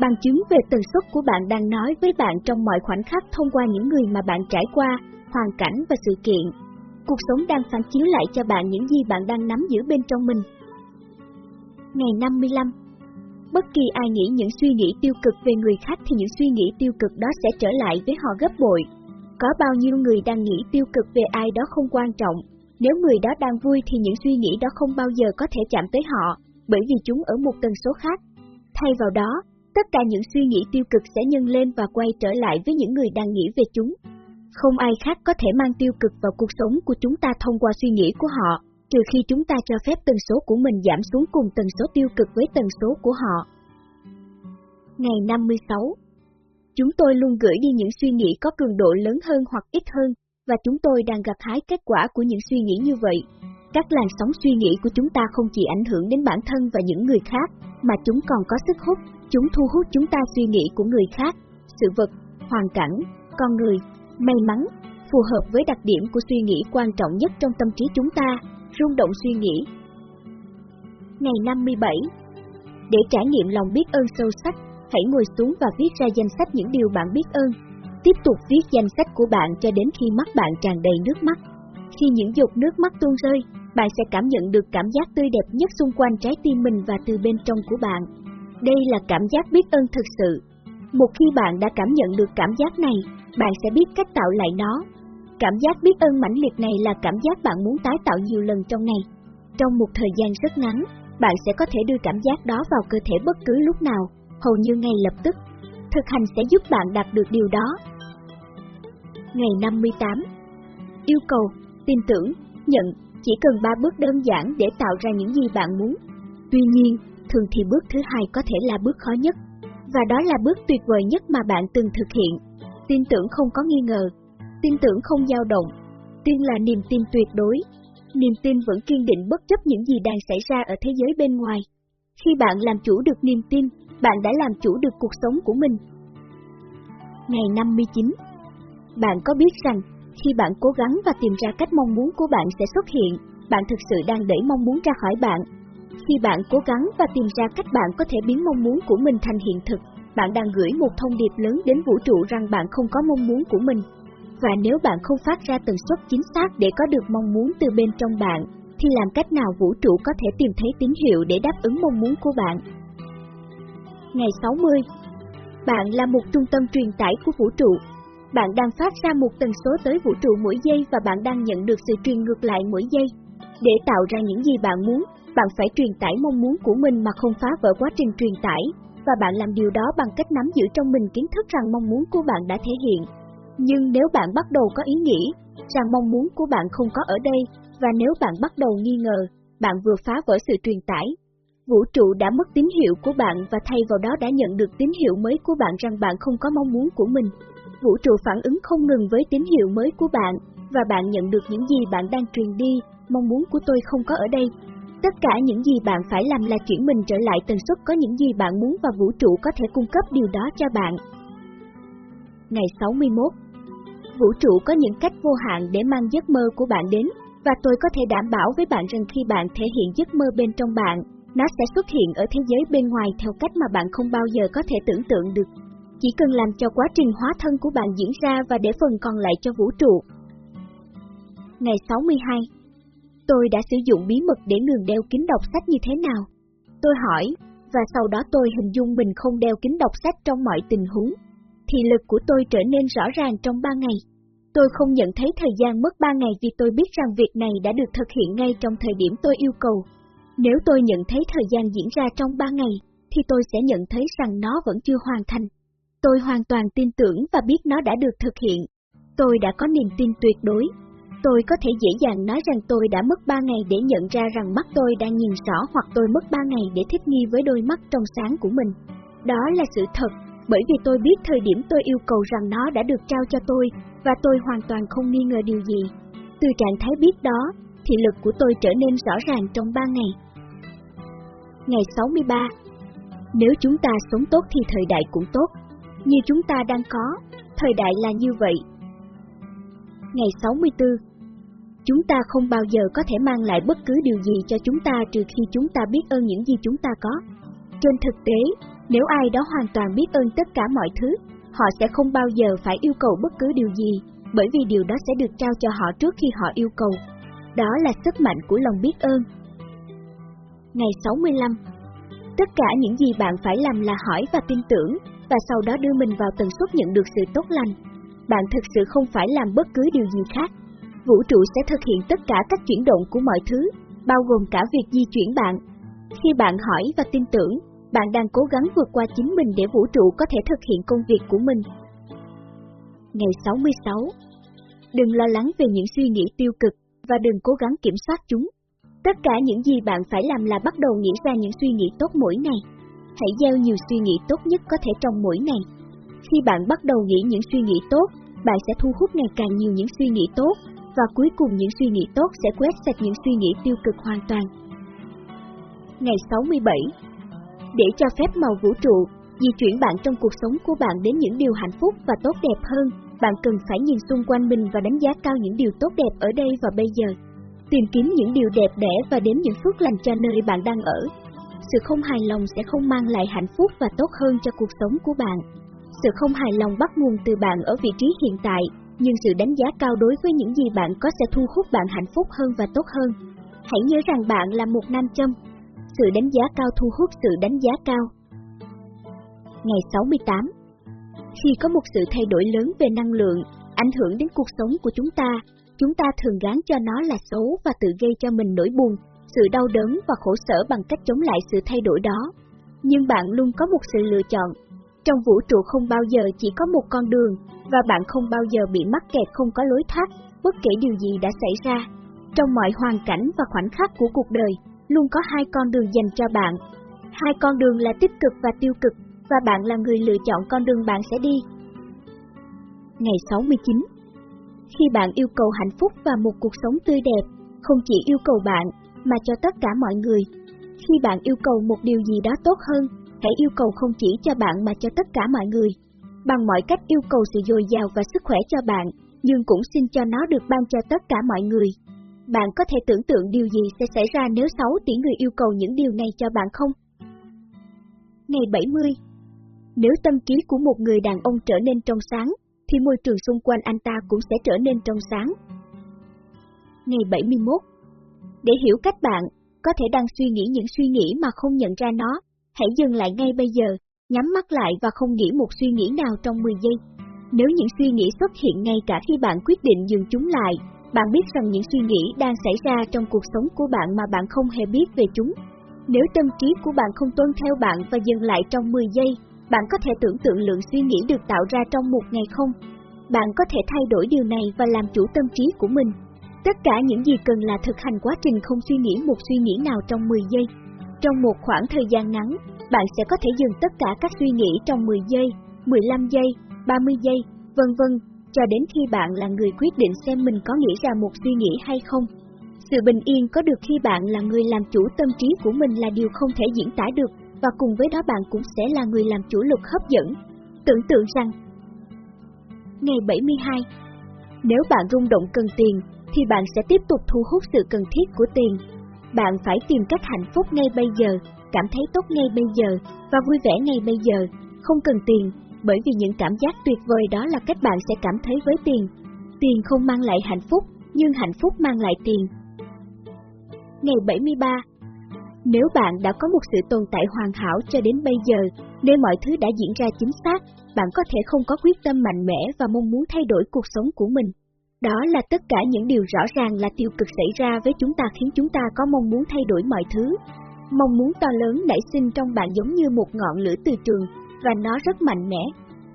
A: Bằng chứng về tần suất của bạn đang nói với bạn trong mọi khoảnh khắc thông qua những người mà bạn trải qua, hoàn cảnh và sự kiện. Cuộc sống đang phản chiếu lại cho bạn những gì bạn đang nắm giữ bên trong mình. Ngày 55 Bất kỳ ai nghĩ những suy nghĩ tiêu cực về người khác thì những suy nghĩ tiêu cực đó sẽ trở lại với họ gấp bội. Có bao nhiêu người đang nghĩ tiêu cực về ai đó không quan trọng, nếu người đó đang vui thì những suy nghĩ đó không bao giờ có thể chạm tới họ, bởi vì chúng ở một tần số khác. Thay vào đó, tất cả những suy nghĩ tiêu cực sẽ nhân lên và quay trở lại với những người đang nghĩ về chúng. Không ai khác có thể mang tiêu cực vào cuộc sống của chúng ta thông qua suy nghĩ của họ, trừ khi chúng ta cho phép tần số của mình giảm xuống cùng tần số tiêu cực với tần số của họ. Ngày 56 Chúng tôi luôn gửi đi những suy nghĩ có cường độ lớn hơn hoặc ít hơn, và chúng tôi đang gặt hái kết quả của những suy nghĩ như vậy. Các làn sóng suy nghĩ của chúng ta không chỉ ảnh hưởng đến bản thân và những người khác, mà chúng còn có sức hút, chúng thu hút chúng ta suy nghĩ của người khác, sự vật, hoàn cảnh, con người, may mắn, phù hợp với đặc điểm của suy nghĩ quan trọng nhất trong tâm trí chúng ta, rung động suy nghĩ. Ngày 57 Để trải nghiệm lòng biết ơn sâu sắc, hãy ngồi xuống và viết ra danh sách những điều bạn biết ơn. Tiếp tục viết danh sách của bạn cho đến khi mắt bạn tràn đầy nước mắt. Khi những giọt nước mắt tuôn rơi, bạn sẽ cảm nhận được cảm giác tươi đẹp nhất xung quanh trái tim mình và từ bên trong của bạn. Đây là cảm giác biết ơn thực sự. Một khi bạn đã cảm nhận được cảm giác này, bạn sẽ biết cách tạo lại nó. Cảm giác biết ơn mãnh liệt này là cảm giác bạn muốn tái tạo nhiều lần trong ngày. Trong một thời gian rất ngắn, bạn sẽ có thể đưa cảm giác đó vào cơ thể bất cứ lúc nào, hầu như ngay lập tức. Thực hành sẽ giúp bạn đạt được điều đó. Ngày 58 Yêu cầu, tin tưởng, nhận, chỉ cần 3 bước đơn giản để tạo ra những gì bạn muốn. Tuy nhiên, thường thì bước thứ hai có thể là bước khó nhất, và đó là bước tuyệt vời nhất mà bạn từng thực hiện. Tin tưởng không có nghi ngờ, tin tưởng không dao động, tin là niềm tin tuyệt đối, niềm tin vẫn kiên định bất chấp những gì đang xảy ra ở thế giới bên ngoài. Khi bạn làm chủ được niềm tin, bạn đã làm chủ được cuộc sống của mình. Ngày 59 Bạn có biết rằng, khi bạn cố gắng và tìm ra cách mong muốn của bạn sẽ xuất hiện, bạn thực sự đang đẩy mong muốn ra khỏi bạn. Khi bạn cố gắng và tìm ra cách bạn có thể biến mong muốn của mình thành hiện thực, bạn đang gửi một thông điệp lớn đến vũ trụ rằng bạn không có mong muốn của mình. Và nếu bạn không phát ra tần suất chính xác để có được mong muốn từ bên trong bạn, thì làm cách nào vũ trụ có thể tìm thấy tín hiệu để đáp ứng mong muốn của bạn? Ngày 60 Bạn là một trung tâm truyền tải của vũ trụ. Bạn đang phát ra một tần số tới vũ trụ mỗi giây và bạn đang nhận được sự truyền ngược lại mỗi giây. Để tạo ra những gì bạn muốn, bạn phải truyền tải mong muốn của mình mà không phá vỡ quá trình truyền tải, và bạn làm điều đó bằng cách nắm giữ trong mình kiến thức rằng mong muốn của bạn đã thể hiện. Nhưng nếu bạn bắt đầu có ý nghĩ rằng mong muốn của bạn không có ở đây, và nếu bạn bắt đầu nghi ngờ, bạn vừa phá vỡ sự truyền tải. Vũ trụ đã mất tín hiệu của bạn và thay vào đó đã nhận được tín hiệu mới của bạn rằng bạn không có mong muốn của mình. Vũ trụ phản ứng không ngừng với tín hiệu mới của bạn, và bạn nhận được những gì bạn đang truyền đi, mong muốn của tôi không có ở đây. Tất cả những gì bạn phải làm là chuyển mình trở lại tần suất có những gì bạn muốn và vũ trụ có thể cung cấp điều đó cho bạn. Ngày 61 Vũ trụ có những cách vô hạn để mang giấc mơ của bạn đến, và tôi có thể đảm bảo với bạn rằng khi bạn thể hiện giấc mơ bên trong bạn, nó sẽ xuất hiện ở thế giới bên ngoài theo cách mà bạn không bao giờ có thể tưởng tượng được. Chỉ cần làm cho quá trình hóa thân của bạn diễn ra và để phần còn lại cho vũ trụ. Ngày 62 Tôi đã sử dụng bí mật để ngừng đeo kính đọc sách như thế nào? Tôi hỏi, và sau đó tôi hình dung mình không đeo kính đọc sách trong mọi tình huống. thì lực của tôi trở nên rõ ràng trong 3 ngày. Tôi không nhận thấy thời gian mất 3 ngày vì tôi biết rằng việc này đã được thực hiện ngay trong thời điểm tôi yêu cầu. Nếu tôi nhận thấy thời gian diễn ra trong 3 ngày, thì tôi sẽ nhận thấy rằng nó vẫn chưa hoàn thành. Tôi hoàn toàn tin tưởng và biết nó đã được thực hiện. Tôi đã có niềm tin tuyệt đối. Tôi có thể dễ dàng nói rằng tôi đã mất 3 ngày để nhận ra rằng mắt tôi đang nhìn rõ hoặc tôi mất 3 ngày để thích nghi với đôi mắt trong sáng của mình. Đó là sự thật, bởi vì tôi biết thời điểm tôi yêu cầu rằng nó đã được trao cho tôi, và tôi hoàn toàn không nghi ngờ điều gì. Từ trạng thái biết đó, thị lực của tôi trở nên rõ ràng trong 3 ngày. Ngày 63 Nếu chúng ta sống tốt thì thời đại cũng tốt, như chúng ta đang có, thời đại là như vậy. Ngày 64 Chúng ta không bao giờ có thể mang lại bất cứ điều gì cho chúng ta trừ khi chúng ta biết ơn những gì chúng ta có. Trên thực tế, nếu ai đó hoàn toàn biết ơn tất cả mọi thứ, họ sẽ không bao giờ phải yêu cầu bất cứ điều gì, bởi vì điều đó sẽ được trao cho họ trước khi họ yêu cầu. Đó là sức mạnh của lòng biết ơn. Ngày 65 Tất cả những gì bạn phải làm là hỏi và tin tưởng, và sau đó đưa mình vào tần suất nhận được sự tốt lành. Bạn thực sự không phải làm bất cứ điều gì khác. Vũ trụ sẽ thực hiện tất cả các chuyển động của mọi thứ, bao gồm cả việc di chuyển bạn. Khi bạn hỏi và tin tưởng, bạn đang cố gắng vượt qua chính mình để vũ trụ có thể thực hiện công việc của mình. Ngày 66 Đừng lo lắng về những suy nghĩ tiêu cực, và đừng cố gắng kiểm soát chúng. Tất cả những gì bạn phải làm là bắt đầu nghĩ ra những suy nghĩ tốt mỗi ngày. Hãy gieo nhiều suy nghĩ tốt nhất có thể trong mỗi ngày. Khi bạn bắt đầu nghĩ những suy nghĩ tốt, bạn sẽ thu hút ngày càng nhiều những suy nghĩ tốt, và cuối cùng những suy nghĩ tốt sẽ quét sạch những suy nghĩ tiêu cực hoàn toàn. Ngày 67 để cho phép màu vũ trụ di chuyển bạn trong cuộc sống của bạn đến những điều hạnh phúc và tốt đẹp hơn, bạn cần phải nhìn xung quanh mình và đánh giá cao những điều tốt đẹp ở đây và bây giờ. Tìm kiếm những điều đẹp đẽ và đến những phước lành cho nơi bạn đang ở. Sự không hài lòng sẽ không mang lại hạnh phúc và tốt hơn cho cuộc sống của bạn. Sự không hài lòng bắt nguồn từ bạn ở vị trí hiện tại, nhưng sự đánh giá cao đối với những gì bạn có sẽ thu hút bạn hạnh phúc hơn và tốt hơn. Hãy nhớ rằng bạn là một nam châm, sự đánh giá cao thu hút sự đánh giá cao. Ngày 68 Khi có một sự thay đổi lớn về năng lượng, ảnh hưởng đến cuộc sống của chúng ta, chúng ta thường gán cho nó là xấu và tự gây cho mình nỗi buồn, sự đau đớn và khổ sở bằng cách chống lại sự thay đổi đó. Nhưng bạn luôn có một sự lựa chọn. Trong vũ trụ không bao giờ chỉ có một con đường, và bạn không bao giờ bị mắc kẹt không có lối thoát, bất kể điều gì đã xảy ra. Trong mọi hoàn cảnh và khoảnh khắc của cuộc đời, luôn có hai con đường dành cho bạn. Hai con đường là tích cực và tiêu cực, và bạn là người lựa chọn con đường bạn sẽ đi. Ngày 69 Khi bạn yêu cầu hạnh phúc và một cuộc sống tươi đẹp, không chỉ yêu cầu bạn, mà cho tất cả mọi người. Khi bạn yêu cầu một điều gì đó tốt hơn, hãy yêu cầu không chỉ cho bạn mà cho tất cả mọi người. Bằng mọi cách yêu cầu sự dồi dào và sức khỏe cho bạn, nhưng cũng xin cho nó được ban cho tất cả mọi người. Bạn có thể tưởng tượng điều gì sẽ xảy ra nếu 6 tỷ người yêu cầu những điều này cho bạn không? Ngày 70 Nếu tâm trí của một người đàn ông trở nên trong sáng, thì môi trường xung quanh anh ta cũng sẽ trở nên trong sáng. Ngày 71 Để hiểu cách bạn, có thể đang suy nghĩ những suy nghĩ mà không nhận ra nó, hãy dừng lại ngay bây giờ, nhắm mắt lại và không nghĩ một suy nghĩ nào trong 10 giây. Nếu những suy nghĩ xuất hiện ngay cả khi bạn quyết định dừng chúng lại, bạn biết rằng những suy nghĩ đang xảy ra trong cuộc sống của bạn mà bạn không hề biết về chúng. Nếu tâm trí của bạn không tuân theo bạn và dừng lại trong 10 giây, bạn có thể tưởng tượng lượng suy nghĩ được tạo ra trong một ngày không? Bạn có thể thay đổi điều này và làm chủ tâm trí của mình. Tất cả những gì cần là thực hành quá trình không suy nghĩ một suy nghĩ nào trong 10 giây. Trong một khoảng thời gian ngắn, bạn sẽ có thể dừng tất cả các suy nghĩ trong 10 giây, 15 giây, 30 giây, vân vân, cho đến khi bạn là người quyết định xem mình có nghĩ ra một suy nghĩ hay không. Sự bình yên có được khi bạn là người làm chủ tâm trí của mình là điều không thể diễn tả được, và cùng với đó bạn cũng sẽ là người làm chủ lực hấp dẫn. Tưởng tượng rằng Ngày 72 Nếu bạn rung động cần tiền, thì bạn sẽ tiếp tục thu hút sự cần thiết của tiền. Bạn phải tìm cách hạnh phúc ngay bây giờ, cảm thấy tốt ngay bây giờ, và vui vẻ ngay bây giờ, không cần tiền, bởi vì những cảm giác tuyệt vời đó là cách bạn sẽ cảm thấy với tiền. Tiền không mang lại hạnh phúc, nhưng hạnh phúc mang lại tiền. Ngày 73 Nếu bạn đã có một sự tồn tại hoàn hảo cho đến bây giờ, nếu mọi thứ đã diễn ra chính xác, bạn có thể không có quyết tâm mạnh mẽ và mong muốn thay đổi cuộc sống của mình. Đó là tất cả những điều rõ ràng là tiêu cực xảy ra với chúng ta khiến chúng ta có mong muốn thay đổi mọi thứ. Mong muốn to lớn nảy sinh trong bạn giống như một ngọn lửa từ trường, và nó rất mạnh mẽ.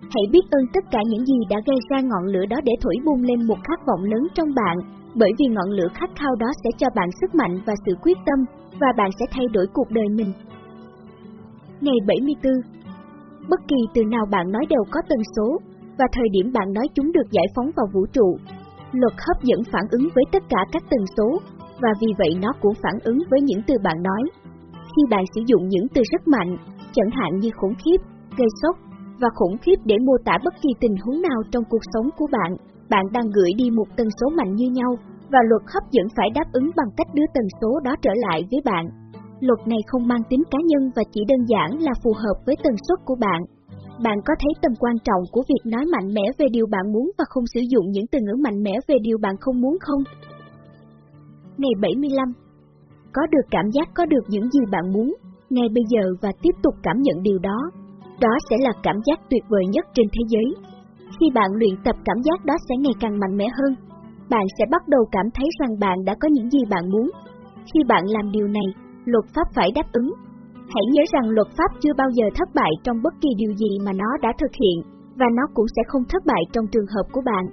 A: Hãy biết ơn tất cả những gì đã gây ra ngọn lửa đó để thổi bùng lên một khát vọng lớn trong bạn, bởi vì ngọn lửa khát khao đó sẽ cho bạn sức mạnh và sự quyết tâm, và bạn sẽ thay đổi cuộc đời mình. Ngày 74 Bất kỳ từ nào bạn nói đều có tần số, và thời điểm bạn nói chúng được giải phóng vào vũ trụ. Luật hấp dẫn phản ứng với tất cả các tần số, và vì vậy nó cũng phản ứng với những từ bạn nói. Khi bạn sử dụng những từ rất mạnh, chẳng hạn như khủng khiếp, gây sốc và khủng khiếp để mô tả bất kỳ tình huống nào trong cuộc sống của bạn, bạn đang gửi đi một tần số mạnh như nhau, và luật hấp dẫn phải đáp ứng bằng cách đưa tần số đó trở lại với bạn. Luật này không mang tính cá nhân và chỉ đơn giản là phù hợp với tần suất của bạn. Bạn có thấy tầm quan trọng của việc nói mạnh mẽ về điều bạn muốn và không sử dụng những từ ngữ mạnh mẽ về điều bạn không muốn không? Ngày 75 Có được cảm giác có được những gì bạn muốn, ngay bây giờ và tiếp tục cảm nhận điều đó. Đó sẽ là cảm giác tuyệt vời nhất trên thế giới. Khi bạn luyện tập cảm giác đó sẽ ngày càng mạnh mẽ hơn. Bạn sẽ bắt đầu cảm thấy rằng bạn đã có những gì bạn muốn. Khi bạn làm điều này, luật pháp phải đáp ứng. Hãy nhớ rằng luật pháp chưa bao giờ thất bại trong bất kỳ điều gì mà nó đã thực hiện, và nó cũng sẽ không thất bại trong trường hợp của bạn.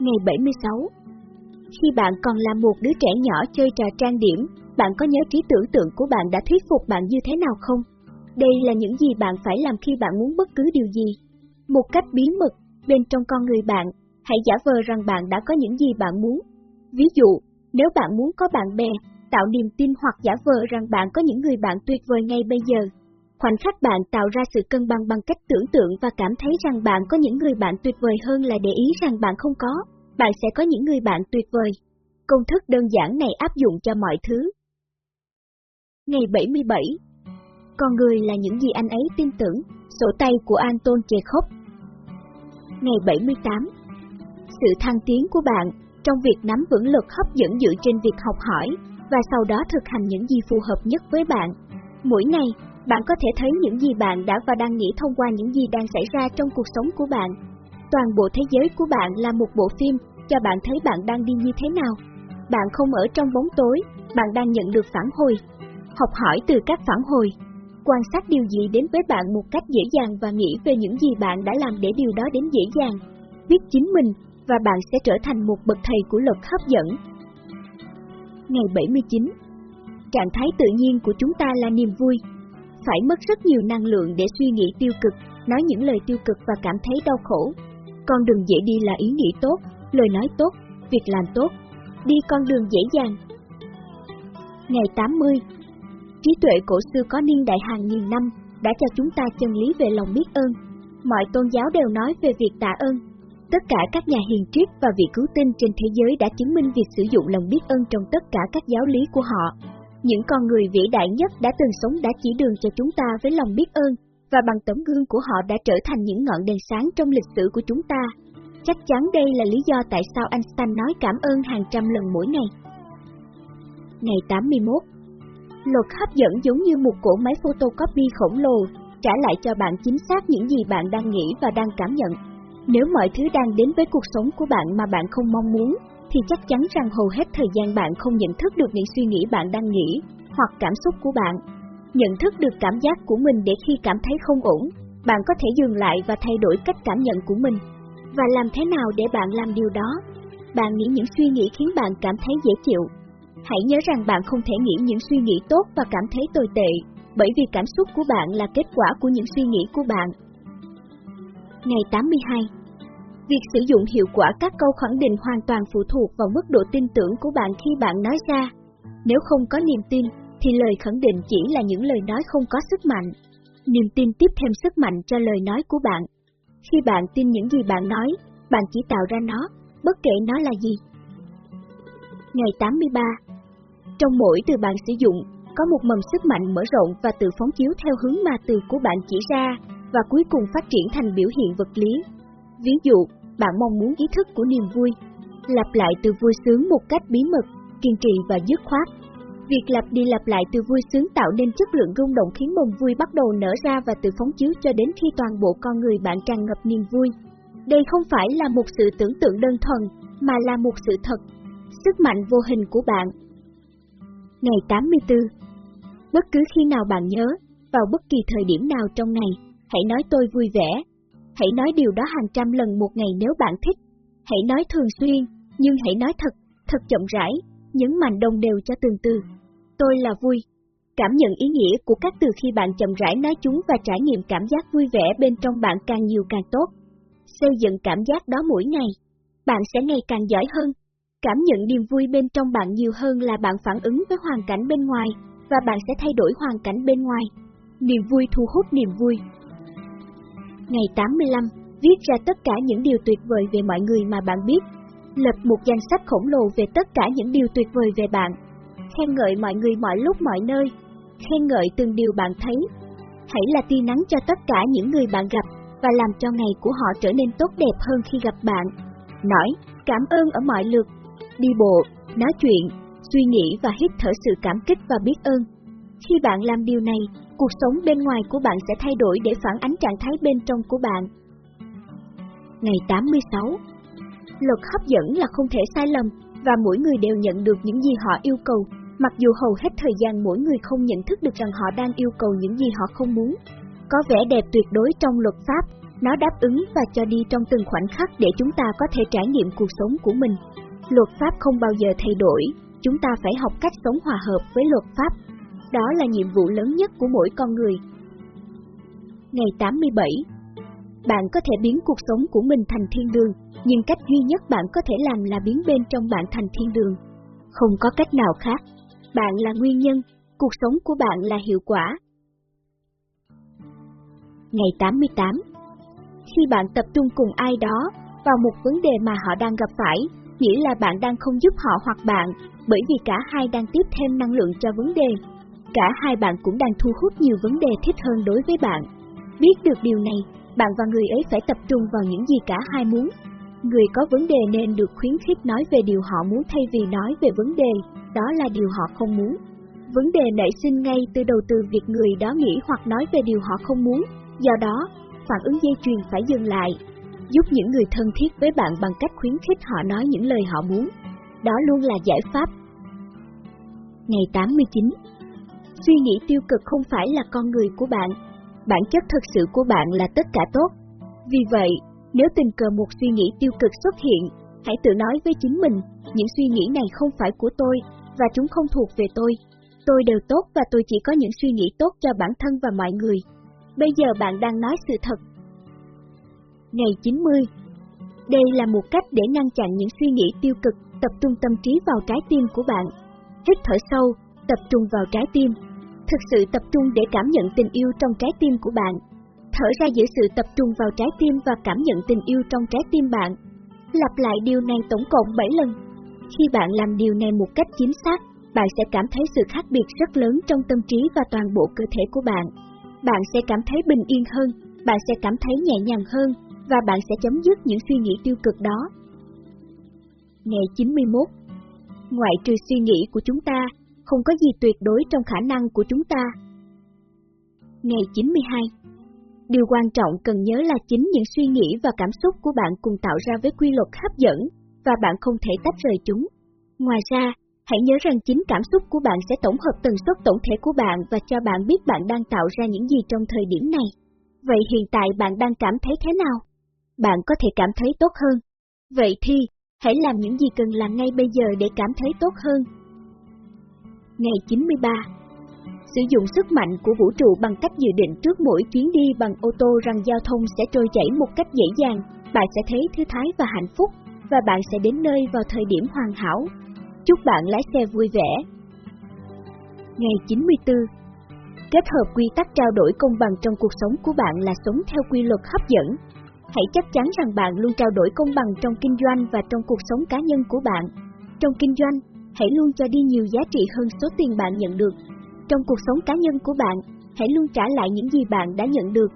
A: Ngày 76 Khi bạn còn là một đứa trẻ nhỏ chơi trò trang điểm, bạn có nhớ trí tưởng tượng của bạn đã thuyết phục bạn như thế nào không? Đây là những gì bạn phải làm khi bạn muốn bất cứ điều gì. Một cách bí mật, bên trong con người bạn, hãy giả vờ rằng bạn đã có những gì bạn muốn. Ví dụ, nếu bạn muốn có bạn bè, tạo niềm tin hoặc giả vờ rằng bạn có những người bạn tuyệt vời ngay bây giờ. Khoảnh khắc bạn tạo ra sự cân bằng bằng cách tưởng tượng và cảm thấy rằng bạn có những người bạn tuyệt vời hơn là để ý rằng bạn không có, bạn sẽ có những người bạn tuyệt vời. Công thức đơn giản này áp dụng cho mọi thứ. Ngày 77 Con người là những gì anh ấy tin tưởng, sổ tay của Anton Chekhov Ngày 78 Sự thăng tiến của bạn trong việc nắm vững lực hấp dẫn dựa trên việc học hỏi, và sau đó thực hành những gì phù hợp nhất với bạn. Mỗi ngày, bạn có thể thấy những gì bạn đã và đang nghĩ thông qua những gì đang xảy ra trong cuộc sống của bạn. Toàn bộ thế giới của bạn là một bộ phim, cho bạn thấy bạn đang đi như thế nào. Bạn không ở trong bóng tối, bạn đang nhận được phản hồi. Học hỏi từ các phản hồi. quan sát điều gì đến với bạn một cách dễ dàng và nghĩ về những gì bạn đã làm để điều đó đến dễ dàng. Biết chính mình, và bạn sẽ trở thành một bậc thầy của luật hấp dẫn. Ngày 79 Trạng thái tự nhiên của chúng ta là niềm vui. Phải mất rất nhiều năng lượng để suy nghĩ tiêu cực, nói những lời tiêu cực và cảm thấy đau khổ. Con đường dễ đi là ý nghĩ tốt, lời nói tốt, việc làm tốt. Đi con đường dễ dàng. Ngày 80 Trí tuệ cổ xưa có niên đại hàng nghìn năm, đã cho chúng ta chân lý về lòng biết ơn. Mọi tôn giáo đều nói về việc tạ ơn. Tất cả các nhà hiền triết và vị cứu tinh trên thế giới đã chứng minh việc sử dụng lòng biết ơn trong tất cả các giáo lý của họ. Những con người vĩ đại nhất đã từng sống đã chỉ đường cho chúng ta với lòng biết ơn, và bằng tấm gương của họ đã trở thành những ngọn đèn sáng trong lịch sử của chúng ta. Chắc chắn đây là lý do tại sao Einstein nói cảm ơn hàng trăm lần mỗi ngày. Ngày 81 Luật hấp dẫn giống như một cỗ máy photocopy khổng lồ, trả lại cho bạn chính xác những gì bạn đang nghĩ và đang cảm nhận. Nếu mọi thứ đang đến với cuộc sống của bạn mà bạn không mong muốn, thì chắc chắn rằng hầu hết thời gian bạn không nhận thức được những suy nghĩ bạn đang nghĩ, hoặc cảm xúc của bạn. Nhận thức được cảm giác của mình để khi cảm thấy không ổn, bạn có thể dừng lại và thay đổi cách cảm nhận của mình. Và làm thế nào để bạn làm điều đó? Bạn nghĩ những suy nghĩ khiến bạn cảm thấy dễ chịu, Hãy nhớ rằng bạn không thể nghĩ những suy nghĩ tốt và cảm thấy tồi tệ, bởi vì cảm xúc của bạn là kết quả của những suy nghĩ của bạn. Ngày 82 Việc sử dụng hiệu quả các câu khẳng định hoàn toàn phụ thuộc vào mức độ tin tưởng của bạn khi bạn nói ra. Nếu không có niềm tin, thì lời khẳng định chỉ là những lời nói không có sức mạnh. Niềm tin tiếp thêm sức mạnh cho lời nói của bạn. Khi bạn tin những gì bạn nói, bạn chỉ tạo ra nó, bất kể nó là gì. Ngày 83 trong mỗi từ bạn sử dụng, có một mầm sức mạnh mở rộng và tự phóng chiếu theo hướng mà từ của bạn chỉ ra, và cuối cùng phát triển thành biểu hiện vật lý. Ví dụ, bạn mong muốn ý thức của niềm vui, lặp lại từ vui sướng một cách bí mật, kiên trì và dứt khoát. Việc lặp đi lặp lại từ vui sướng tạo nên chất lượng rung động khiến mầm vui bắt đầu nở ra và tự phóng chiếu cho đến khi toàn bộ con người bạn tràn ngập niềm vui. Đây không phải là một sự tưởng tượng đơn thuần, mà là một sự thật. Sức mạnh vô hình của bạn Ngày 84 Bất cứ khi nào bạn nhớ, vào bất kỳ thời điểm nào trong ngày, hãy nói tôi vui vẻ. Hãy nói điều đó hàng trăm lần một ngày nếu bạn thích. Hãy nói thường xuyên, nhưng hãy nói thật, thật chậm rãi, nhấn mạnh đồng đều cho từng từ. Tôi là vui. Cảm nhận ý nghĩa của các từ khi bạn chậm rãi nói chúng và trải nghiệm cảm giác vui vẻ bên trong bạn càng nhiều càng tốt. Xây dựng cảm giác đó mỗi ngày, bạn sẽ ngày càng giỏi hơn. Cảm nhận niềm vui bên trong bạn nhiều hơn là bạn phản ứng với hoàn cảnh bên ngoài, và bạn sẽ thay đổi hoàn cảnh bên ngoài. Niềm vui thu hút niềm vui. Ngày 85, viết ra tất cả những điều tuyệt vời về mọi người mà bạn biết. Lập một danh sách khổng lồ về tất cả những điều tuyệt vời về bạn. Khen ngợi mọi người mọi lúc mọi nơi. Khen ngợi từng điều bạn thấy. Hãy là tia nắng cho tất cả những người bạn gặp và làm cho ngày của họ trở nên tốt đẹp hơn khi gặp bạn. Nói, cảm ơn ở mọi lượt đi bộ, nói chuyện, suy nghĩ và hít thở sự cảm kích và biết ơn. Khi bạn làm điều này, cuộc sống bên ngoài của bạn sẽ thay đổi để phản ánh trạng thái bên trong của bạn. Ngày 86 Luật hấp dẫn là không thể sai lầm, và mỗi người đều nhận được những gì họ yêu cầu, mặc dù hầu hết thời gian mỗi người không nhận thức được rằng họ đang yêu cầu những gì họ không muốn. Có vẻ đẹp tuyệt đối trong luật pháp, nó đáp ứng và cho đi trong từng khoảnh khắc để chúng ta có thể trải nghiệm cuộc sống của mình. Luật pháp không bao giờ thay đổi, chúng ta phải học cách sống hòa hợp với luật pháp. Đó là nhiệm vụ lớn nhất của mỗi con người. Ngày 87 Bạn có thể biến cuộc sống của mình thành thiên đường, nhưng cách duy nhất bạn có thể làm là biến bên trong bạn thành thiên đường. Không có cách nào khác. Bạn là nguyên nhân, cuộc sống của bạn là hiệu quả. Ngày 88 Khi bạn tập trung cùng ai đó vào một vấn đề mà họ đang gặp phải, nghĩa là bạn đang không giúp họ hoặc bạn, bởi vì cả hai đang tiếp thêm năng lượng cho vấn đề. Cả hai bạn cũng đang thu hút nhiều vấn đề thích hơn đối với bạn. Biết được điều này, bạn và người ấy phải tập trung vào những gì cả hai muốn. Người có vấn đề nên được khuyến khích nói về điều họ muốn thay vì nói về vấn đề, đó là điều họ không muốn. Vấn đề nảy sinh ngay từ đầu từ việc người đó nghĩ hoặc nói về điều họ không muốn, do đó, phản ứng dây chuyền phải dừng lại, giúp những người thân thiết với bạn bằng cách khuyến khích họ nói những lời họ muốn. Đó luôn là giải pháp. Ngày 89 Suy nghĩ tiêu cực không phải là con người của bạn, bản chất thực sự của bạn là tất cả tốt. Vì vậy, nếu tình cờ một suy nghĩ tiêu cực xuất hiện, hãy tự nói với chính mình, những suy nghĩ này không phải của tôi, và chúng không thuộc về tôi. Tôi đều tốt và tôi chỉ có những suy nghĩ tốt cho bản thân và mọi người. Bây giờ bạn đang nói sự thật. Ngày 90 Đây là một cách để ngăn chặn những suy nghĩ tiêu cực, tập trung tâm trí vào trái tim của bạn. Hít thở sâu, tập trung vào trái tim. Thực sự tập trung để cảm nhận tình yêu trong trái tim của bạn. Thở ra giữa sự tập trung vào trái tim và cảm nhận tình yêu trong trái tim bạn. Lặp lại điều này tổng cộng 7 lần. Khi bạn làm điều này một cách chính xác, bạn sẽ cảm thấy sự khác biệt rất lớn trong tâm trí và toàn bộ cơ thể của bạn. Bạn sẽ cảm thấy bình yên hơn, bạn sẽ cảm thấy nhẹ nhàng hơn, và bạn sẽ chấm dứt những suy nghĩ tiêu cực đó. Ngày 91 Ngoại trừ suy nghĩ của chúng ta, không có gì tuyệt đối trong khả năng của chúng ta. Ngày 92 Điều quan trọng cần nhớ là chính những suy nghĩ và cảm xúc của bạn cùng tạo ra với quy luật hấp dẫn, và bạn không thể tách rời chúng. Ngoài ra, hãy nhớ rằng chính cảm xúc của bạn sẽ tổng hợp tần suất tổng thể của bạn và cho bạn biết bạn đang tạo ra những gì trong thời điểm này. Vậy hiện tại bạn đang cảm thấy thế nào? Bạn có thể cảm thấy tốt hơn. Vậy thì, hãy làm những gì cần làm ngay bây giờ để cảm thấy tốt hơn. Ngày 93 Sử dụng sức mạnh của vũ trụ bằng cách dự định trước mỗi chuyến đi bằng ô tô rằng giao thông sẽ trôi chảy một cách dễ dàng, bạn sẽ thấy thư thái và hạnh phúc, và bạn sẽ đến nơi vào thời điểm hoàn hảo. Chúc bạn lái xe vui vẻ. Ngày 94 Kết hợp quy tắc trao đổi công bằng trong cuộc sống của bạn là sống theo quy luật hấp dẫn. Hãy chắc chắn rằng bạn luôn trao đổi công bằng trong kinh doanh và trong cuộc sống cá nhân của bạn. Trong kinh doanh, hãy luôn cho đi nhiều giá trị hơn số tiền bạn nhận được. Trong cuộc sống cá nhân của bạn, hãy luôn trả lại những gì bạn đã nhận được.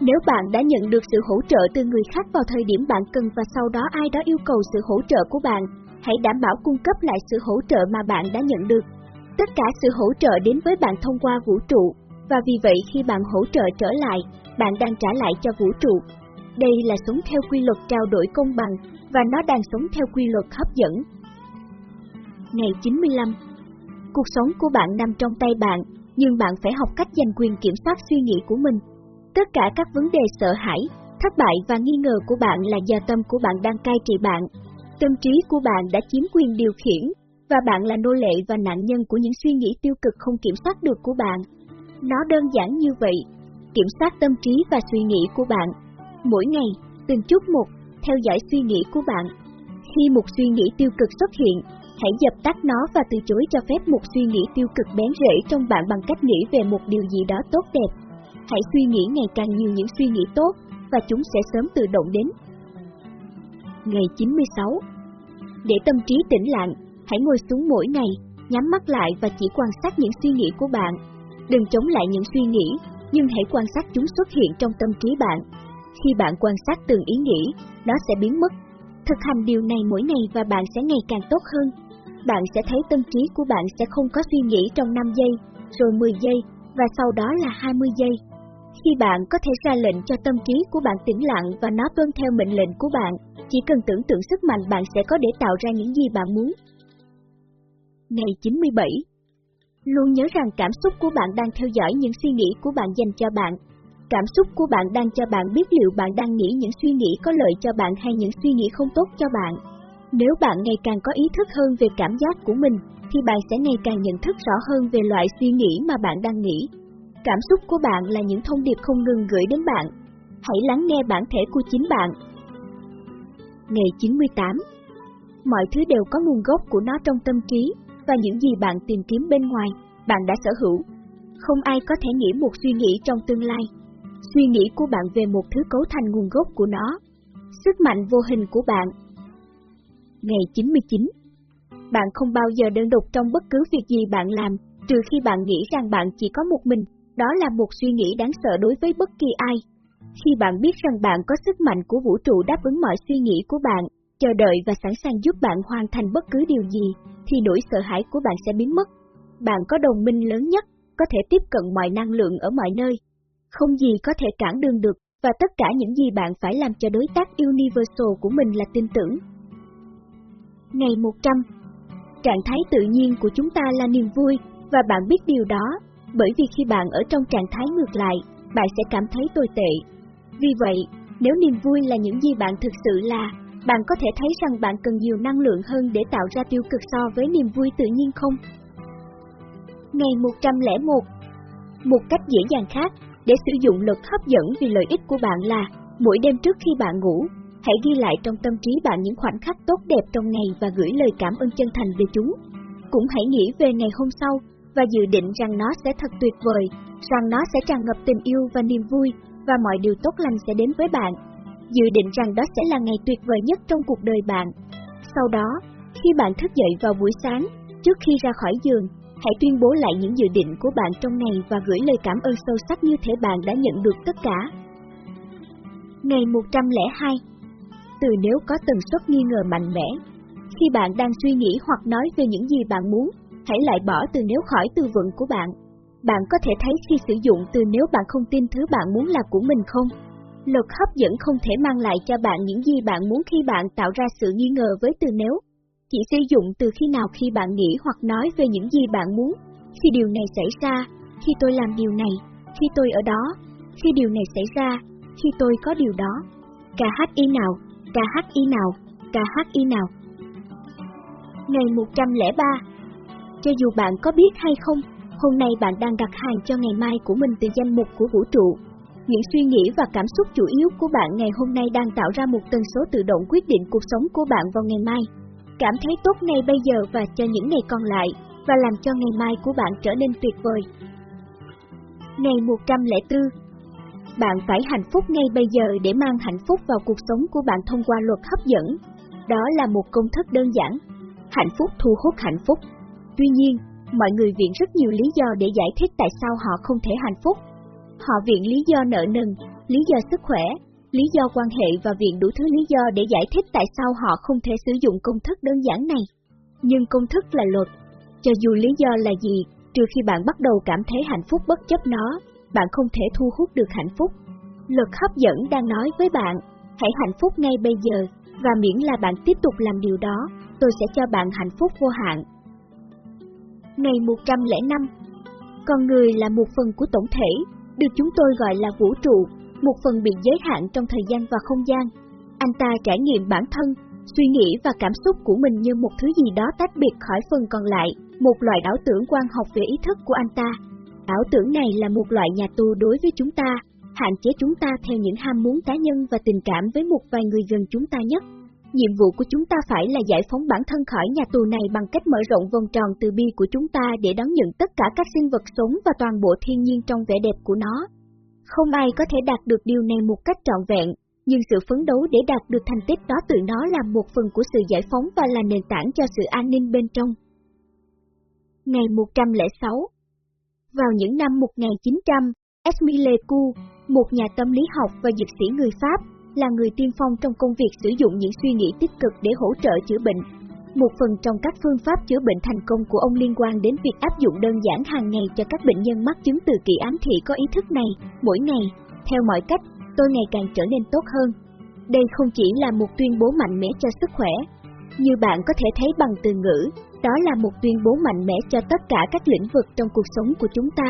A: Nếu bạn đã nhận được sự hỗ trợ từ người khác vào thời điểm bạn cần và sau đó ai đó yêu cầu sự hỗ trợ của bạn, hãy đảm bảo cung cấp lại sự hỗ trợ mà bạn đã nhận được. Tất cả sự hỗ trợ đến với bạn thông qua vũ trụ, và vì vậy khi bạn hỗ trợ trở lại, bạn đang trả lại cho vũ trụ. Đây là sống theo quy luật trao đổi công bằng, và nó đang sống theo quy luật hấp dẫn. Ngày 95 Cuộc sống của bạn nằm trong tay bạn, nhưng bạn phải học cách giành quyền kiểm soát suy nghĩ của mình. Tất cả các vấn đề sợ hãi, thất bại và nghi ngờ của bạn là do tâm của bạn đang cai trị bạn. Tâm trí của bạn đã chiếm quyền điều khiển, và bạn là nô lệ và nạn nhân của những suy nghĩ tiêu cực không kiểm soát được của bạn. Nó đơn giản như vậy, kiểm soát tâm trí và suy nghĩ của bạn. Mỗi ngày, từng chút một, theo dõi suy nghĩ của bạn. Khi một suy nghĩ tiêu cực xuất hiện, hãy dập tắt nó và từ chối cho phép một suy nghĩ tiêu cực bén rễ trong bạn bằng cách nghĩ về một điều gì đó tốt đẹp. Hãy suy nghĩ ngày càng nhiều những suy nghĩ tốt, và chúng sẽ sớm tự động đến. Ngày 96 Để tâm trí tĩnh lặng, hãy ngồi xuống mỗi ngày, nhắm mắt lại và chỉ quan sát những suy nghĩ của bạn. Đừng chống lại những suy nghĩ, nhưng hãy quan sát chúng xuất hiện trong tâm trí bạn. Khi bạn quan sát từng ý nghĩ, nó sẽ biến mất. Thực hành điều này mỗi ngày và bạn sẽ ngày càng tốt hơn. Bạn sẽ thấy tâm trí của bạn sẽ không có suy nghĩ trong 5 giây, rồi 10 giây, và sau đó là 20 giây. Khi bạn có thể ra lệnh cho tâm trí của bạn tĩnh lặng và nó tuân theo mệnh lệnh của bạn, chỉ cần tưởng tượng sức mạnh bạn sẽ có để tạo ra những gì bạn muốn. Ngày 97 Luôn nhớ rằng cảm xúc của bạn đang theo dõi những suy nghĩ của bạn dành cho bạn. Cảm xúc của bạn đang cho bạn biết liệu bạn đang nghĩ những suy nghĩ có lợi cho bạn hay những suy nghĩ không tốt cho bạn. Nếu bạn ngày càng có ý thức hơn về cảm giác của mình, thì bạn sẽ ngày càng nhận thức rõ hơn về loại suy nghĩ mà bạn đang nghĩ. Cảm xúc của bạn là những thông điệp không ngừng gửi đến bạn. Hãy lắng nghe bản thể của chính bạn. Ngày 98 Mọi thứ đều có nguồn gốc của nó trong tâm trí, và những gì bạn tìm kiếm bên ngoài, bạn đã sở hữu. Không ai có thể nghĩ một suy nghĩ trong tương lai. Suy nghĩ của bạn về một thứ cấu thành nguồn gốc của nó. Sức mạnh vô hình của bạn. Ngày 99 Bạn không bao giờ đơn độc trong bất cứ việc gì bạn làm, trừ khi bạn nghĩ rằng bạn chỉ có một mình, đó là một suy nghĩ đáng sợ đối với bất kỳ ai. Khi bạn biết rằng bạn có sức mạnh của vũ trụ đáp ứng mọi suy nghĩ của bạn, chờ đợi và sẵn sàng giúp bạn hoàn thành bất cứ điều gì, thì nỗi sợ hãi của bạn sẽ biến mất. Bạn có đồng minh lớn nhất, có thể tiếp cận mọi năng lượng ở mọi nơi. Không gì có thể cản đường được, và tất cả những gì bạn phải làm cho đối tác Universal của mình là tin tưởng. Ngày 100 Trạng thái tự nhiên của chúng ta là niềm vui, và bạn biết điều đó. bởi vì khi bạn ở trong trạng thái ngược lại, bạn sẽ cảm thấy tồi tệ. Vì vậy, nếu niềm vui là những gì bạn thực sự là, bạn có thể thấy rằng bạn cần nhiều năng lượng hơn để tạo ra tiêu cực so với niềm vui tự nhiên không? Ngày 101 Một cách dễ dàng khác, để sử dụng lực hấp dẫn vì lợi ích của bạn là, mỗi đêm trước khi bạn ngủ, hãy ghi lại trong tâm trí bạn những khoảnh khắc tốt đẹp trong ngày và gửi lời cảm ơn chân thành về chúng. Cũng hãy nghĩ về ngày hôm sau, và dự định rằng nó sẽ thật tuyệt vời, rằng nó sẽ tràn ngập tình yêu và niềm vui, và mọi điều tốt lành sẽ đến với bạn. Dự định rằng đó sẽ là ngày tuyệt vời nhất trong cuộc đời bạn. Sau đó, khi bạn thức dậy vào buổi sáng, trước khi ra khỏi giường, hãy tuyên bố lại những dự định của bạn trong ngày và gửi lời cảm ơn sâu sắc như thể bạn đã nhận được tất cả. Ngày 102 từ nếu có tần suất nghi ngờ mạnh mẽ, khi bạn đang suy nghĩ hoặc nói về những gì bạn muốn, hãy lại bỏ từ nếu khỏi từ vựng của bạn. Bạn có thể thấy khi sử dụng từ nếu bạn không tin thứ bạn muốn là của mình không? Lực hấp dẫn không thể mang lại cho bạn những gì bạn muốn khi bạn tạo ra sự nghi ngờ với từ nếu. Chỉ sử dụng từ khi nào khi bạn nghĩ hoặc nói về những gì bạn muốn. Khi điều này xảy ra, khi tôi làm điều này, khi tôi ở đó, khi điều này xảy ra, khi tôi có điều đó. cả hai y nào, KHI nào, KHI nào. Ngày 103 Cho dù bạn có biết hay không, hôm nay bạn đang đặt hàng cho ngày mai của mình từ danh mục của vũ trụ. Những suy nghĩ và cảm xúc chủ yếu của bạn ngày hôm nay đang tạo ra một tần số tự động quyết định cuộc sống của bạn vào ngày mai. Cảm thấy tốt ngay bây giờ và cho những ngày còn lại, và làm cho ngày mai của bạn trở nên tuyệt vời. Ngày 104 bạn phải hạnh phúc ngay bây giờ để mang hạnh phúc vào cuộc sống của bạn thông qua luật hấp dẫn. Đó là một công thức đơn giản. Hạnh phúc thu hút hạnh phúc. Tuy nhiên, mọi người viện rất nhiều lý do để giải thích tại sao họ không thể hạnh phúc. Họ viện lý do nợ nần, lý do sức khỏe, lý do quan hệ và viện đủ thứ lý do để giải thích tại sao họ không thể sử dụng công thức đơn giản này. Nhưng công thức là luật. Cho dù lý do là gì, trừ khi bạn bắt đầu cảm thấy hạnh phúc bất chấp nó, bạn không thể thu hút được hạnh phúc. Luật hấp dẫn đang nói với bạn, hãy hạnh phúc ngay bây giờ, và miễn là bạn tiếp tục làm điều đó, tôi sẽ cho bạn hạnh phúc vô hạn. Ngày 105 Con người là một phần của tổng thể, được chúng tôi gọi là vũ trụ, một phần bị giới hạn trong thời gian và không gian. Anh ta trải nghiệm bản thân, suy nghĩ và cảm xúc của mình như một thứ gì đó tách biệt khỏi phần còn lại, một loại ảo tưởng quan học về ý thức của anh ta. Ảo tưởng này là một loại nhà tù đối với chúng ta, hạn chế chúng ta theo những ham muốn cá nhân và tình cảm với một vài người gần chúng ta nhất. Nhiệm vụ của chúng ta phải là giải phóng bản thân khỏi nhà tù này bằng cách mở rộng vòng tròn từ bi của chúng ta để đón nhận tất cả các sinh vật sống và toàn bộ thiên nhiên trong vẻ đẹp của nó. Không ai có thể đạt được điều này một cách trọn vẹn, nhưng sự phấn đấu để đạt được thành tích đó tự nó là một phần của sự giải phóng và là nền tảng cho sự an ninh bên trong. Ngày 106 vào những năm 1900, Esmile một nhà tâm lý học và dược sĩ người Pháp, là người tiên phong trong công việc sử dụng những suy nghĩ tích cực để hỗ trợ chữa bệnh. Một phần trong các phương pháp chữa bệnh thành công của ông liên quan đến việc áp dụng đơn giản hàng ngày cho các bệnh nhân mắc chứng tự kỷ ám thị có ý thức này, mỗi ngày, theo mọi cách, tôi ngày càng trở nên tốt hơn. Đây không chỉ là một tuyên bố mạnh mẽ cho sức khỏe, như bạn có thể thấy bằng từ ngữ, đó là một tuyên bố mạnh mẽ cho tất cả các lĩnh vực trong cuộc sống của chúng ta.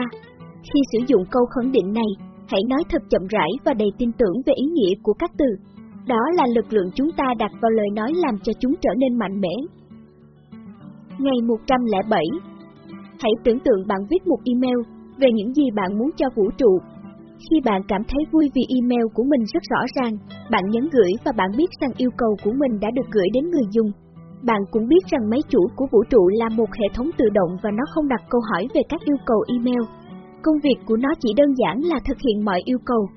A: Khi sử dụng câu khẳng định này, hãy nói thật chậm rãi và đầy tin tưởng về ý nghĩa của các từ. Đó là lực lượng chúng ta đặt vào lời nói làm cho chúng trở nên mạnh mẽ. Ngày 107 Hãy tưởng tượng bạn viết một email về những gì bạn muốn cho vũ trụ. Khi bạn cảm thấy vui vì email của mình rất rõ ràng, bạn nhấn gửi và bạn biết rằng yêu cầu của mình đã được gửi đến người dùng. Bạn cũng biết rằng máy chủ của vũ trụ là một hệ thống tự động và nó không đặt câu hỏi về các yêu cầu email. Công việc của nó chỉ đơn giản là thực hiện mọi yêu cầu.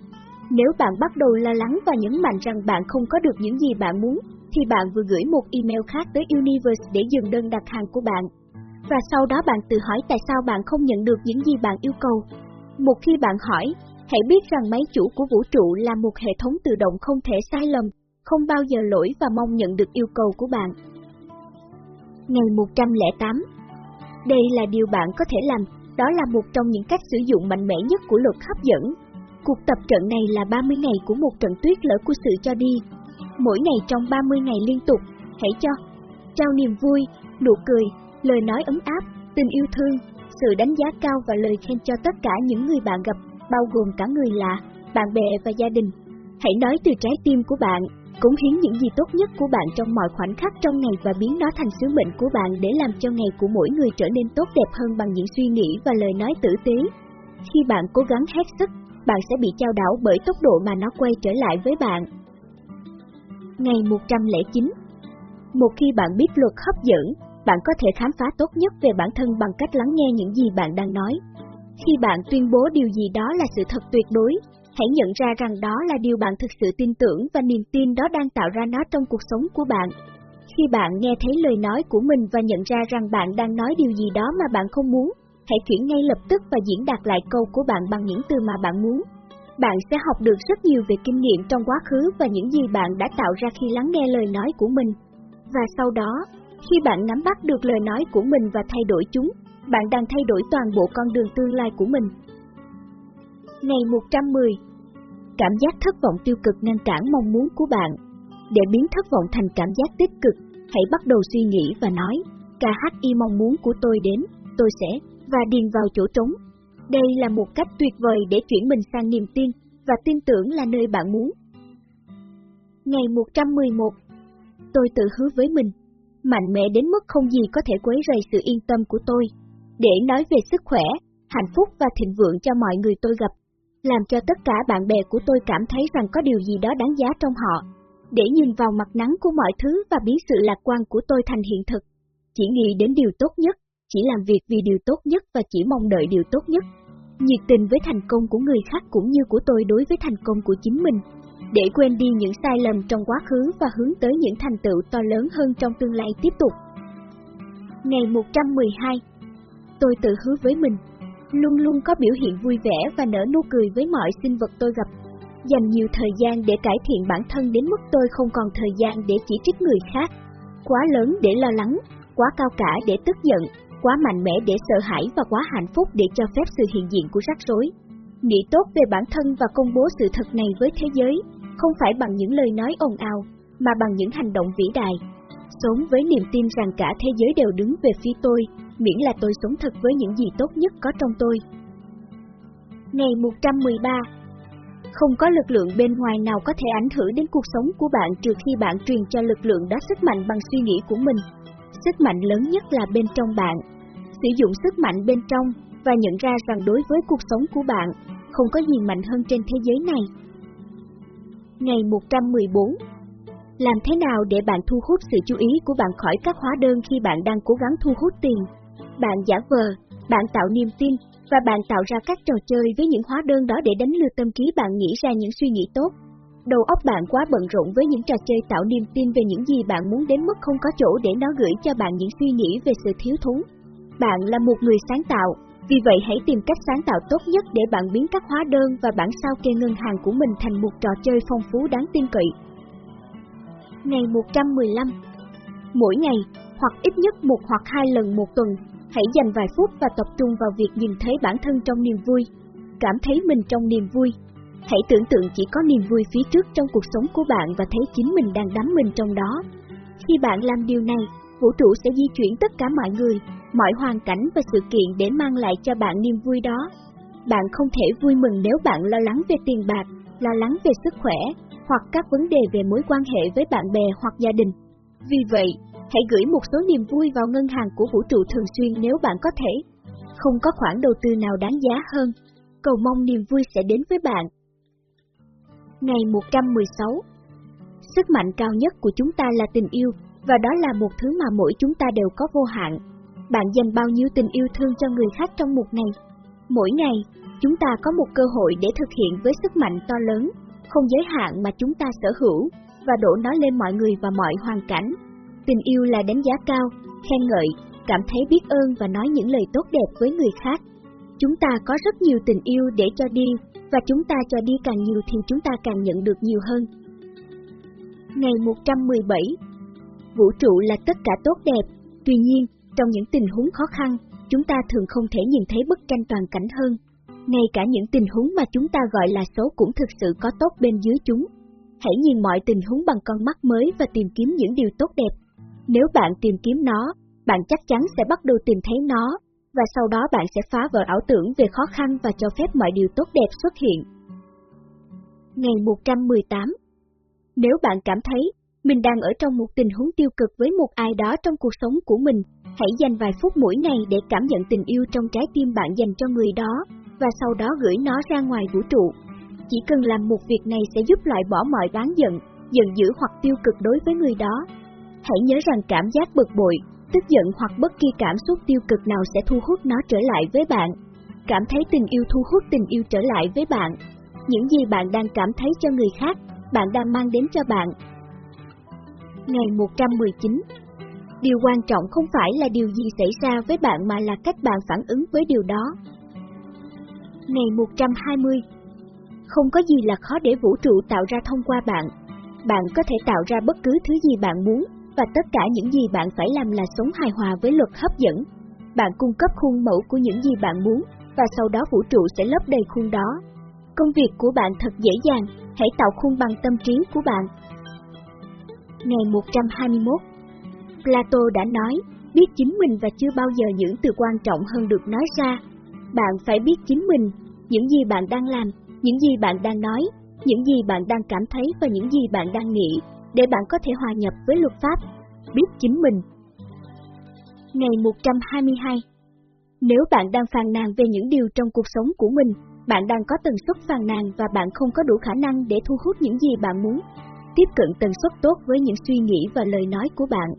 A: Nếu bạn bắt đầu lo lắng và nhấn mạnh rằng bạn không có được những gì bạn muốn, thì bạn vừa gửi một email khác tới Universe để dừng đơn đặt hàng của bạn. Và sau đó bạn tự hỏi tại sao bạn không nhận được những gì bạn yêu cầu. Một khi bạn hỏi, hãy biết rằng máy chủ của vũ trụ là một hệ thống tự động không thể sai lầm, không bao giờ lỗi và mong nhận được yêu cầu của bạn. Ngày 108 Đây là điều bạn có thể làm đó là một trong những cách sử dụng mạnh mẽ nhất của luật hấp dẫn. Cuộc tập trận này là 30 ngày của một trận tuyết lỡ của sự cho đi. Mỗi ngày trong 30 ngày liên tục, hãy cho, trao niềm vui, nụ cười, lời nói ấm áp, tình yêu thương, sự đánh giá cao và lời khen cho tất cả những người bạn gặp, bao gồm cả người lạ, bạn bè và gia đình. Hãy nói từ trái tim của bạn, cống hiến những gì tốt nhất của bạn trong mọi khoảnh khắc trong ngày và biến nó thành sứ mệnh của bạn để làm cho ngày của mỗi người trở nên tốt đẹp hơn bằng những suy nghĩ và lời nói tử tế. Khi bạn cố gắng hết sức, bạn sẽ bị trao đảo bởi tốc độ mà nó quay trở lại với bạn. Ngày 109 Một khi bạn biết luật hấp dẫn, bạn có thể khám phá tốt nhất về bản thân bằng cách lắng nghe những gì bạn đang nói. Khi bạn tuyên bố điều gì đó là sự thật tuyệt đối, hãy nhận ra rằng đó là điều bạn thực sự tin tưởng và niềm tin đó đang tạo ra nó trong cuộc sống của bạn. Khi bạn nghe thấy lời nói của mình và nhận ra rằng bạn đang nói điều gì đó mà bạn không muốn, hãy chuyển ngay lập tức và diễn đạt lại câu của bạn bằng những từ mà bạn muốn. Bạn sẽ học được rất nhiều về kinh nghiệm trong quá khứ và những gì bạn đã tạo ra khi lắng nghe lời nói của mình. Và sau đó, khi bạn nắm bắt được lời nói của mình và thay đổi chúng, bạn đang thay đổi toàn bộ con đường tương lai của mình. Ngày 110 Cảm giác thất vọng tiêu cực ngăn cản mong muốn của bạn. Để biến thất vọng thành cảm giác tích cực, hãy bắt đầu suy nghĩ và nói, KHI mong muốn của tôi đến, tôi sẽ, và điền vào chỗ trống. Đây là một cách tuyệt vời để chuyển mình sang niềm tin, và tin tưởng là nơi bạn muốn. Ngày 111 Tôi tự hứa với mình, mạnh mẽ đến mức không gì có thể quấy rầy sự yên tâm của tôi, để nói về sức khỏe, hạnh phúc và thịnh vượng cho mọi người tôi gặp, làm cho tất cả bạn bè của tôi cảm thấy rằng có điều gì đó đáng giá trong họ, để nhìn vào mặt nắng của mọi thứ và biến sự lạc quan của tôi thành hiện thực. Chỉ nghĩ đến điều tốt nhất, chỉ làm việc vì điều tốt nhất và chỉ mong đợi điều tốt nhất. Nhiệt tình với thành công của người khác cũng như của tôi đối với thành công của chính mình, để quên đi những sai lầm trong quá khứ và hướng tới những thành tựu to lớn hơn trong tương lai tiếp tục. Ngày 112 Tôi tự hứa với mình, luôn luôn có biểu hiện vui vẻ và nở nụ cười với mọi sinh vật tôi gặp. Dành nhiều thời gian để cải thiện bản thân đến mức tôi không còn thời gian để chỉ trích người khác. Quá lớn để lo lắng, quá cao cả để tức giận, quá mạnh mẽ để sợ hãi và quá hạnh phúc để cho phép sự hiện diện của rắc rối. Nghĩ tốt về bản thân và công bố sự thật này với thế giới, không phải bằng những lời nói ồn ào, mà bằng những hành động vĩ đại. Sống với niềm tin rằng cả thế giới đều đứng về phía tôi, miễn là tôi sống thật với những gì tốt nhất có trong tôi. Ngày 113 Không có lực lượng bên ngoài nào có thể ảnh hưởng đến cuộc sống của bạn trừ khi bạn truyền cho lực lượng đó sức mạnh bằng suy nghĩ của mình. Sức mạnh lớn nhất là bên trong bạn. Sử dụng sức mạnh bên trong và nhận ra rằng đối với cuộc sống của bạn, không có gì mạnh hơn trên thế giới này. Ngày 114 Làm thế nào để bạn thu hút sự chú ý của bạn khỏi các hóa đơn khi bạn đang cố gắng thu hút tiền? Bạn giả vờ, bạn tạo niềm tin, và bạn tạo ra các trò chơi với những hóa đơn đó để đánh lừa tâm trí bạn nghĩ ra những suy nghĩ tốt. Đầu óc bạn quá bận rộn với những trò chơi tạo niềm tin về những gì bạn muốn đến mức không có chỗ để nó gửi cho bạn những suy nghĩ về sự thiếu thốn. Bạn là một người sáng tạo, vì vậy hãy tìm cách sáng tạo tốt nhất để bạn biến các hóa đơn và bản sao kê ngân hàng của mình thành một trò chơi phong phú đáng tin cậy. Ngày 115 Mỗi ngày, hoặc ít nhất một hoặc hai lần một tuần, hãy dành vài phút và tập trung vào việc nhìn thấy bản thân trong niềm vui, cảm thấy mình trong niềm vui. Hãy tưởng tượng chỉ có niềm vui phía trước trong cuộc sống của bạn và thấy chính mình đang đắm mình trong đó. Khi bạn làm điều này, vũ trụ sẽ di chuyển tất cả mọi người, mọi hoàn cảnh và sự kiện để mang lại cho bạn niềm vui đó. Bạn không thể vui mừng nếu bạn lo lắng về tiền bạc, lo lắng về sức khỏe, hoặc các vấn đề về mối quan hệ với bạn bè hoặc gia đình. Vì vậy, hãy gửi một số niềm vui vào ngân hàng của vũ trụ thường xuyên nếu bạn có thể. Không có khoản đầu tư nào đáng giá hơn. Cầu mong niềm vui sẽ đến với bạn. Ngày 116 Sức mạnh cao nhất của chúng ta là tình yêu, và đó là một thứ mà mỗi chúng ta đều có vô hạn. Bạn dành bao nhiêu tình yêu thương cho người khác trong một ngày? Mỗi ngày, chúng ta có một cơ hội để thực hiện với sức mạnh to lớn, không giới hạn mà chúng ta sở hữu, và đổ nó lên mọi người và mọi hoàn cảnh. Tình yêu là đánh giá cao, khen ngợi, cảm thấy biết ơn và nói những lời tốt đẹp với người khác. Chúng ta có rất nhiều tình yêu để cho đi, và chúng ta cho đi càng nhiều thì chúng ta càng nhận được nhiều hơn. Ngày 117 Vũ trụ là tất cả tốt đẹp, tuy nhiên, trong những tình huống khó khăn, chúng ta thường không thể nhìn thấy bức tranh toàn cảnh hơn. Ngay cả những tình huống mà chúng ta gọi là xấu cũng thực sự có tốt bên dưới chúng. Hãy nhìn mọi tình huống bằng con mắt mới và tìm kiếm những điều tốt đẹp. Nếu bạn tìm kiếm nó, bạn chắc chắn sẽ bắt đầu tìm thấy nó, và sau đó bạn sẽ phá vỡ ảo tưởng về khó khăn và cho phép mọi điều tốt đẹp xuất hiện. Ngày 118 Nếu bạn cảm thấy mình đang ở trong một tình huống tiêu cực với một ai đó trong cuộc sống của mình, hãy dành vài phút mỗi ngày để cảm nhận tình yêu trong trái tim bạn dành cho người đó, và sau đó gửi nó ra ngoài vũ trụ. Chỉ cần làm một việc này sẽ giúp loại bỏ mọi đáng giận, giận dữ hoặc tiêu cực đối với người đó. Hãy nhớ rằng cảm giác bực bội, tức giận hoặc bất kỳ cảm xúc tiêu cực nào sẽ thu hút nó trở lại với bạn. Cảm thấy tình yêu thu hút tình yêu trở lại với bạn. Những gì bạn đang cảm thấy cho người khác, bạn đang mang đến cho bạn. Ngày 119 Điều quan trọng không phải là điều gì xảy ra với bạn mà là cách bạn phản ứng với điều đó. Ngày 120 Không có gì là khó để vũ trụ tạo ra thông qua bạn. Bạn có thể tạo ra bất cứ thứ gì bạn muốn, và tất cả những gì bạn phải làm là sống hài hòa với luật hấp dẫn. Bạn cung cấp khuôn mẫu của những gì bạn muốn, và sau đó vũ trụ sẽ lấp đầy khuôn đó. Công việc của bạn thật dễ dàng, hãy tạo khuôn bằng tâm trí của bạn. Ngày 121 Plato đã nói, biết chính mình và chưa bao giờ những từ quan trọng hơn được nói ra. Bạn phải biết chính mình, những gì bạn đang làm, những gì bạn đang nói, những gì bạn đang cảm thấy và những gì bạn đang nghĩ, để bạn có thể hòa nhập với luật pháp, biết chính mình. Ngày 122 Nếu bạn đang phàn nàn về những điều trong cuộc sống của mình, bạn đang có tần suất phàn nàn và bạn không có đủ khả năng để thu hút những gì bạn muốn. Tiếp cận tần suất tốt với những suy nghĩ và lời nói của bạn.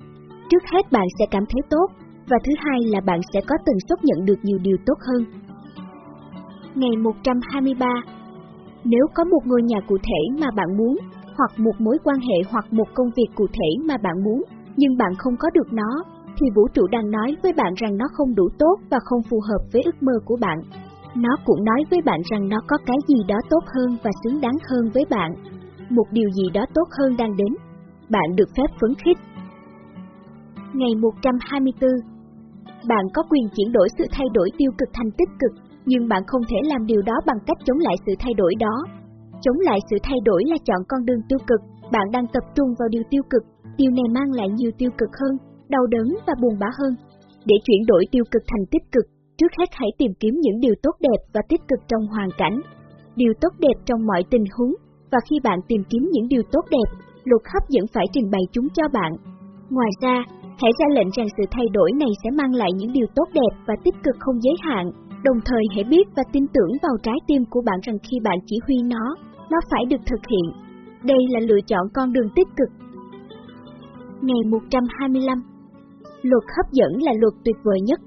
A: Trước hết bạn sẽ cảm thấy tốt, và thứ hai là bạn sẽ có tần suất nhận được nhiều điều tốt hơn. Ngày 123 Nếu có một ngôi nhà cụ thể mà bạn muốn, hoặc một mối quan hệ hoặc một công việc cụ thể mà bạn muốn, nhưng bạn không có được nó, thì vũ trụ đang nói với bạn rằng nó không đủ tốt và không phù hợp với ước mơ của bạn. Nó cũng nói với bạn rằng nó có cái gì đó tốt hơn và xứng đáng hơn với bạn. Một điều gì đó tốt hơn đang đến. Bạn được phép phấn khích. Ngày 124 Bạn có quyền chuyển đổi sự thay đổi tiêu cực thành tích cực, nhưng bạn không thể làm điều đó bằng cách chống lại sự thay đổi đó. Chống lại sự thay đổi là chọn con đường tiêu cực, bạn đang tập trung vào điều tiêu cực, điều này mang lại nhiều tiêu cực hơn, đau đớn và buồn bã hơn. Để chuyển đổi tiêu cực thành tích cực, trước hết hãy tìm kiếm những điều tốt đẹp và tích cực trong hoàn cảnh. Điều tốt đẹp trong mọi tình huống, và khi bạn tìm kiếm những điều tốt đẹp, luật hấp dẫn phải trình bày chúng cho bạn. Ngoài ra, hãy ra lệnh rằng sự thay đổi này sẽ mang lại những điều tốt đẹp và tích cực không giới hạn, đồng thời hãy biết và tin tưởng vào trái tim của bạn rằng khi bạn chỉ huy nó, nó phải được thực hiện. Đây là lựa chọn con đường tích cực. Ngày 125 Luật hấp dẫn là luật tuyệt vời nhất.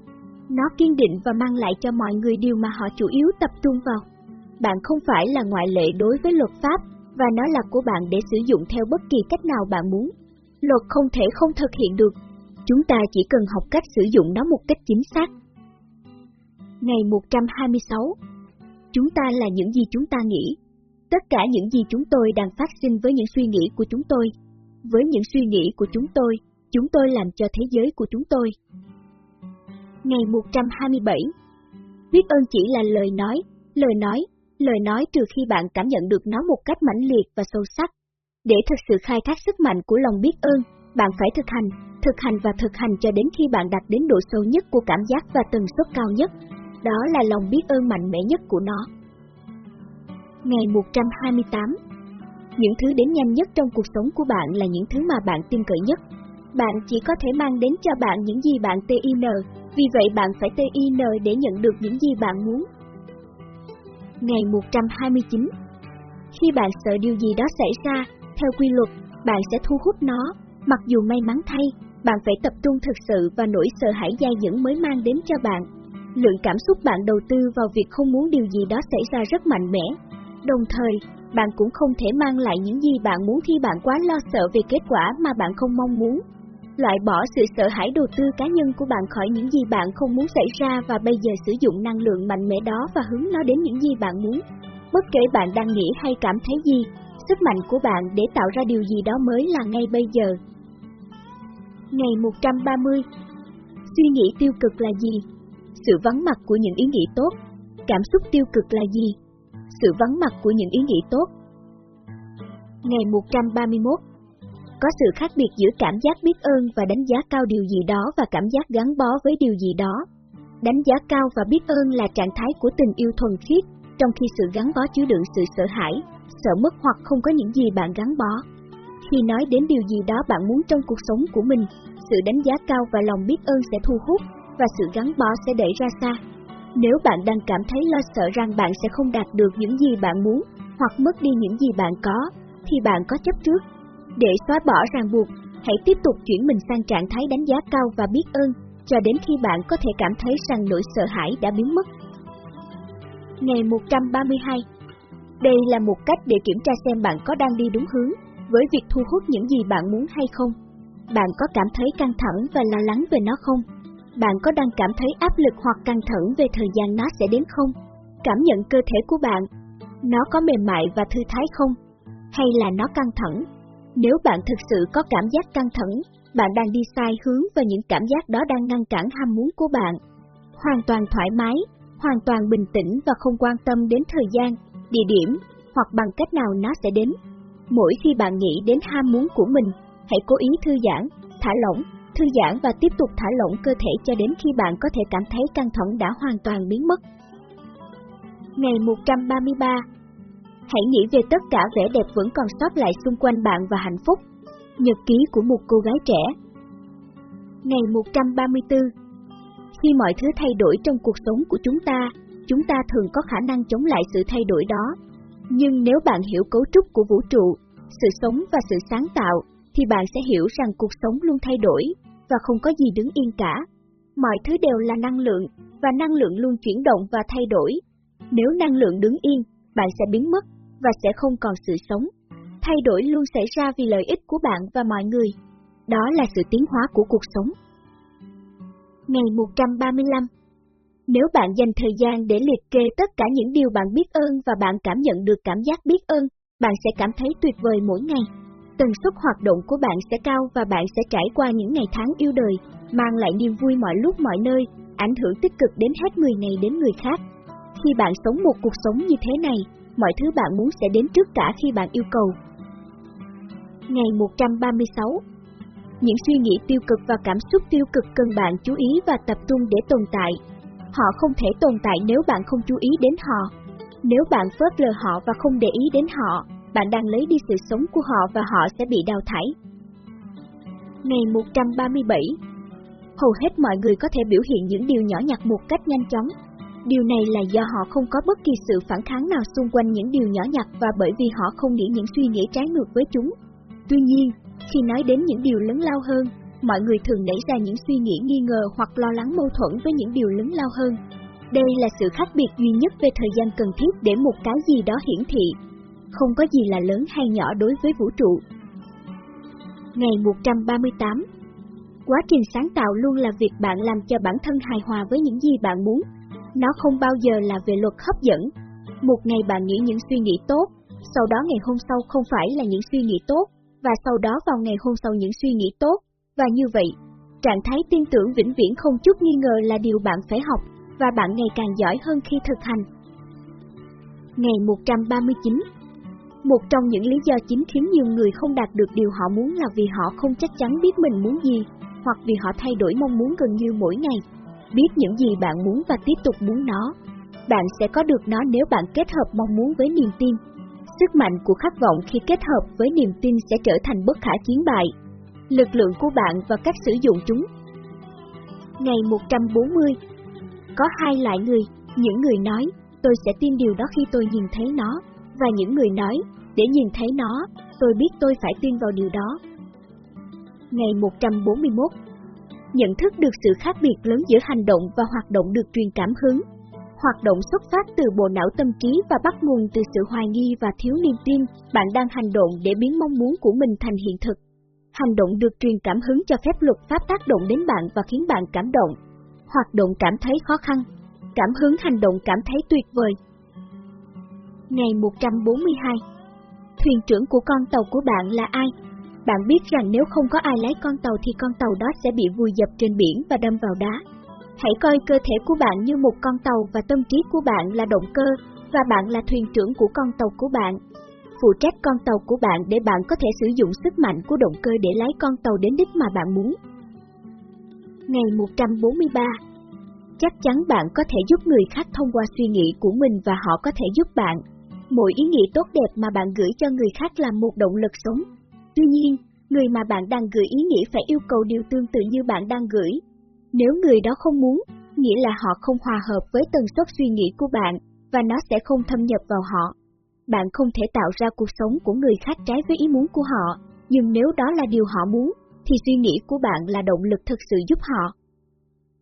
A: Nó kiên định và mang lại cho mọi người điều mà họ chủ yếu tập trung vào. Bạn không phải là ngoại lệ đối với luật pháp, và nó là của bạn để sử dụng theo bất kỳ cách nào bạn muốn. Luật không thể không thực hiện được. Chúng ta chỉ cần học cách sử dụng nó một cách chính xác. Ngày 126 Chúng ta là những gì chúng ta nghĩ, Tất cả những gì chúng tôi đang phát sinh với những suy nghĩ của chúng tôi. Với những suy nghĩ của chúng tôi, chúng tôi làm cho thế giới của chúng tôi. Ngày 127 Biết ơn chỉ là lời nói, lời nói, lời nói trừ khi bạn cảm nhận được nó một cách mãnh liệt và sâu sắc. Để thực sự khai thác sức mạnh của lòng biết ơn, bạn phải thực hành, thực hành và thực hành cho đến khi bạn đạt đến độ sâu nhất của cảm giác và tần suất cao nhất. Đó là lòng biết ơn mạnh mẽ nhất của nó. Ngày 128 Những thứ đến nhanh nhất trong cuộc sống của bạn là những thứ mà bạn tin cậy nhất. Bạn chỉ có thể mang đến cho bạn những gì bạn TIN, vì vậy bạn phải TIN để nhận được những gì bạn muốn. Ngày 129 Khi bạn sợ điều gì đó xảy ra, theo quy luật, bạn sẽ thu hút nó, mặc dù may mắn thay, bạn phải tập trung thực sự và nỗi sợ hãi dai dẳng mới mang đến cho bạn. Lượng cảm xúc bạn đầu tư vào việc không muốn điều gì đó xảy ra rất mạnh mẽ, Đồng thời, bạn cũng không thể mang lại những gì bạn muốn khi bạn quá lo sợ về kết quả mà bạn không mong muốn. Loại bỏ sự sợ hãi đầu tư cá nhân của bạn khỏi những gì bạn không muốn xảy ra và bây giờ sử dụng năng lượng mạnh mẽ đó và hướng nó đến những gì bạn muốn. Bất kể bạn đang nghĩ hay cảm thấy gì, sức mạnh của bạn để tạo ra điều gì đó mới là ngay bây giờ. Ngày 130 Suy nghĩ tiêu cực là gì? Sự vắng mặt của những ý nghĩ tốt. Cảm xúc tiêu cực là gì? sự vắng mặt của những ý nghĩ tốt. Ngày 131 Có sự khác biệt giữa cảm giác biết ơn và đánh giá cao điều gì đó và cảm giác gắn bó với điều gì đó. Đánh giá cao và biết ơn là trạng thái của tình yêu thuần khiết, trong khi sự gắn bó chứa đựng sự sợ hãi, sợ mất hoặc không có những gì bạn gắn bó. Khi nói đến điều gì đó bạn muốn trong cuộc sống của mình, sự đánh giá cao và lòng biết ơn sẽ thu hút, và sự gắn bó sẽ đẩy ra xa. Nếu bạn đang cảm thấy lo sợ rằng bạn sẽ không đạt được những gì bạn muốn, hoặc mất đi những gì bạn có, thì bạn có chấp trước. Để xóa bỏ ràng buộc, hãy tiếp tục chuyển mình sang trạng thái đánh giá cao và biết ơn, cho đến khi bạn có thể cảm thấy rằng nỗi sợ hãi đã biến mất. Ngày 132 Đây là một cách để kiểm tra xem bạn có đang đi đúng hướng, với việc thu hút những gì bạn muốn hay không. Bạn có cảm thấy căng thẳng và lo lắng về nó không? Bạn có đang cảm thấy áp lực hoặc căng thẳng về thời gian nó sẽ đến không? Cảm nhận cơ thể của bạn, nó có mềm mại và thư thái không? Hay là nó căng thẳng? Nếu bạn thực sự có cảm giác căng thẳng, bạn đang đi sai hướng và những cảm giác đó đang ngăn cản ham muốn của bạn. Hoàn toàn thoải mái, hoàn toàn bình tĩnh và không quan tâm đến thời gian, địa điểm, hoặc bằng cách nào nó sẽ đến. Mỗi khi bạn nghĩ đến ham muốn của mình, hãy cố ý thư giãn, thả lỏng, thư giãn và tiếp tục thả lỏng cơ thể cho đến khi bạn có thể cảm thấy căng thẳng đã hoàn toàn biến mất. Ngày 133 Hãy nghĩ về tất cả vẻ đẹp vẫn còn sót lại xung quanh bạn và hạnh phúc. Nhật ký của một cô gái trẻ Ngày 134 Khi mọi thứ thay đổi trong cuộc sống của chúng ta, chúng ta thường có khả năng chống lại sự thay đổi đó. Nhưng nếu bạn hiểu cấu trúc của vũ trụ, sự sống và sự sáng tạo, thì bạn sẽ hiểu rằng cuộc sống luôn thay đổi, và không có gì đứng yên cả. Mọi thứ đều là năng lượng, và năng lượng luôn chuyển động và thay đổi. Nếu năng lượng đứng yên, bạn sẽ biến mất, và sẽ không còn sự sống. Thay đổi luôn xảy ra vì lợi ích của bạn và mọi người. Đó là sự tiến hóa của cuộc sống. Ngày 135 Nếu bạn dành thời gian để liệt kê tất cả những điều bạn biết ơn và bạn cảm nhận được cảm giác biết ơn, bạn sẽ cảm thấy tuyệt vời mỗi ngày. Tần suất hoạt động của bạn sẽ cao và bạn sẽ trải qua những ngày tháng yêu đời, mang lại niềm vui mọi lúc mọi nơi, ảnh hưởng tích cực đến hết người này đến người khác. Khi bạn sống một cuộc sống như thế này, mọi thứ bạn muốn sẽ đến trước cả khi bạn yêu cầu. Ngày 136 Những suy nghĩ tiêu cực và cảm xúc tiêu cực cần bạn chú ý và tập trung để tồn tại. Họ không thể tồn tại nếu bạn không chú ý đến họ. Nếu bạn phớt lờ họ và không để ý đến họ, bạn đang lấy đi sự sống của họ và họ sẽ bị đào thải. Ngày 137 Hầu hết mọi người có thể biểu hiện những điều nhỏ nhặt một cách nhanh chóng. Điều này là do họ không có bất kỳ sự phản kháng nào xung quanh những điều nhỏ nhặt và bởi vì họ không nghĩ những suy nghĩ trái ngược với chúng. Tuy nhiên, khi nói đến những điều lớn lao hơn, mọi người thường nảy ra những suy nghĩ nghi ngờ hoặc lo lắng mâu thuẫn với những điều lớn lao hơn. Đây là sự khác biệt duy nhất về thời gian cần thiết để một cái gì đó hiển thị, không có gì là lớn hay nhỏ đối với vũ trụ. Ngày 138 Quá trình sáng tạo luôn là việc bạn làm cho bản thân hài hòa với những gì bạn muốn. Nó không bao giờ là về luật hấp dẫn. Một ngày bạn nghĩ những suy nghĩ tốt, sau đó ngày hôm sau không phải là những suy nghĩ tốt, và sau đó vào ngày hôm sau những suy nghĩ tốt, và như vậy, trạng thái tin tưởng vĩnh viễn không chút nghi ngờ là điều bạn phải học, và bạn ngày càng giỏi hơn khi thực hành. Ngày 139 một trong những lý do chính khiến nhiều người không đạt được điều họ muốn là vì họ không chắc chắn biết mình muốn gì, hoặc vì họ thay đổi mong muốn gần như mỗi ngày. Biết những gì bạn muốn và tiếp tục muốn nó. Bạn sẽ có được nó nếu bạn kết hợp mong muốn với niềm tin. Sức mạnh của khát vọng khi kết hợp với niềm tin sẽ trở thành bất khả chiến bại. Lực lượng của bạn và cách sử dụng chúng. Ngày 140 Có hai loại người, những người nói, tôi sẽ tin điều đó khi tôi nhìn thấy nó, và những người nói, để nhìn thấy nó, tôi biết tôi phải tin vào điều đó. Ngày 141 Nhận thức được sự khác biệt lớn giữa hành động và hoạt động được truyền cảm hứng. Hoạt động xuất phát từ bộ não tâm trí và bắt nguồn từ sự hoài nghi và thiếu niềm tin, bạn đang hành động để biến mong muốn của mình thành hiện thực. Hành động được truyền cảm hứng cho phép luật pháp tác động đến bạn và khiến bạn cảm động. Hoạt động cảm thấy khó khăn. Cảm hứng hành động cảm thấy tuyệt vời, Ngày 142 Thuyền trưởng của con tàu của bạn là ai? Bạn biết rằng nếu không có ai lái con tàu thì con tàu đó sẽ bị vùi dập trên biển và đâm vào đá. Hãy coi cơ thể của bạn như một con tàu và tâm trí của bạn là động cơ, và bạn là thuyền trưởng của con tàu của bạn. Phụ trách con tàu của bạn để bạn có thể sử dụng sức mạnh của động cơ để lái con tàu đến đích mà bạn muốn. Ngày 143 chắc chắn bạn có thể giúp người khác thông qua suy nghĩ của mình và họ có thể giúp bạn. Mỗi ý nghĩ tốt đẹp mà bạn gửi cho người khác là một động lực sống. Tuy nhiên, người mà bạn đang gửi ý nghĩ phải yêu cầu điều tương tự như bạn đang gửi. Nếu người đó không muốn, nghĩa là họ không hòa hợp với tần suất suy nghĩ của bạn, và nó sẽ không thâm nhập vào họ. Bạn không thể tạo ra cuộc sống của người khác trái với ý muốn của họ, nhưng nếu đó là điều họ muốn, thì suy nghĩ của bạn là động lực thực sự giúp họ.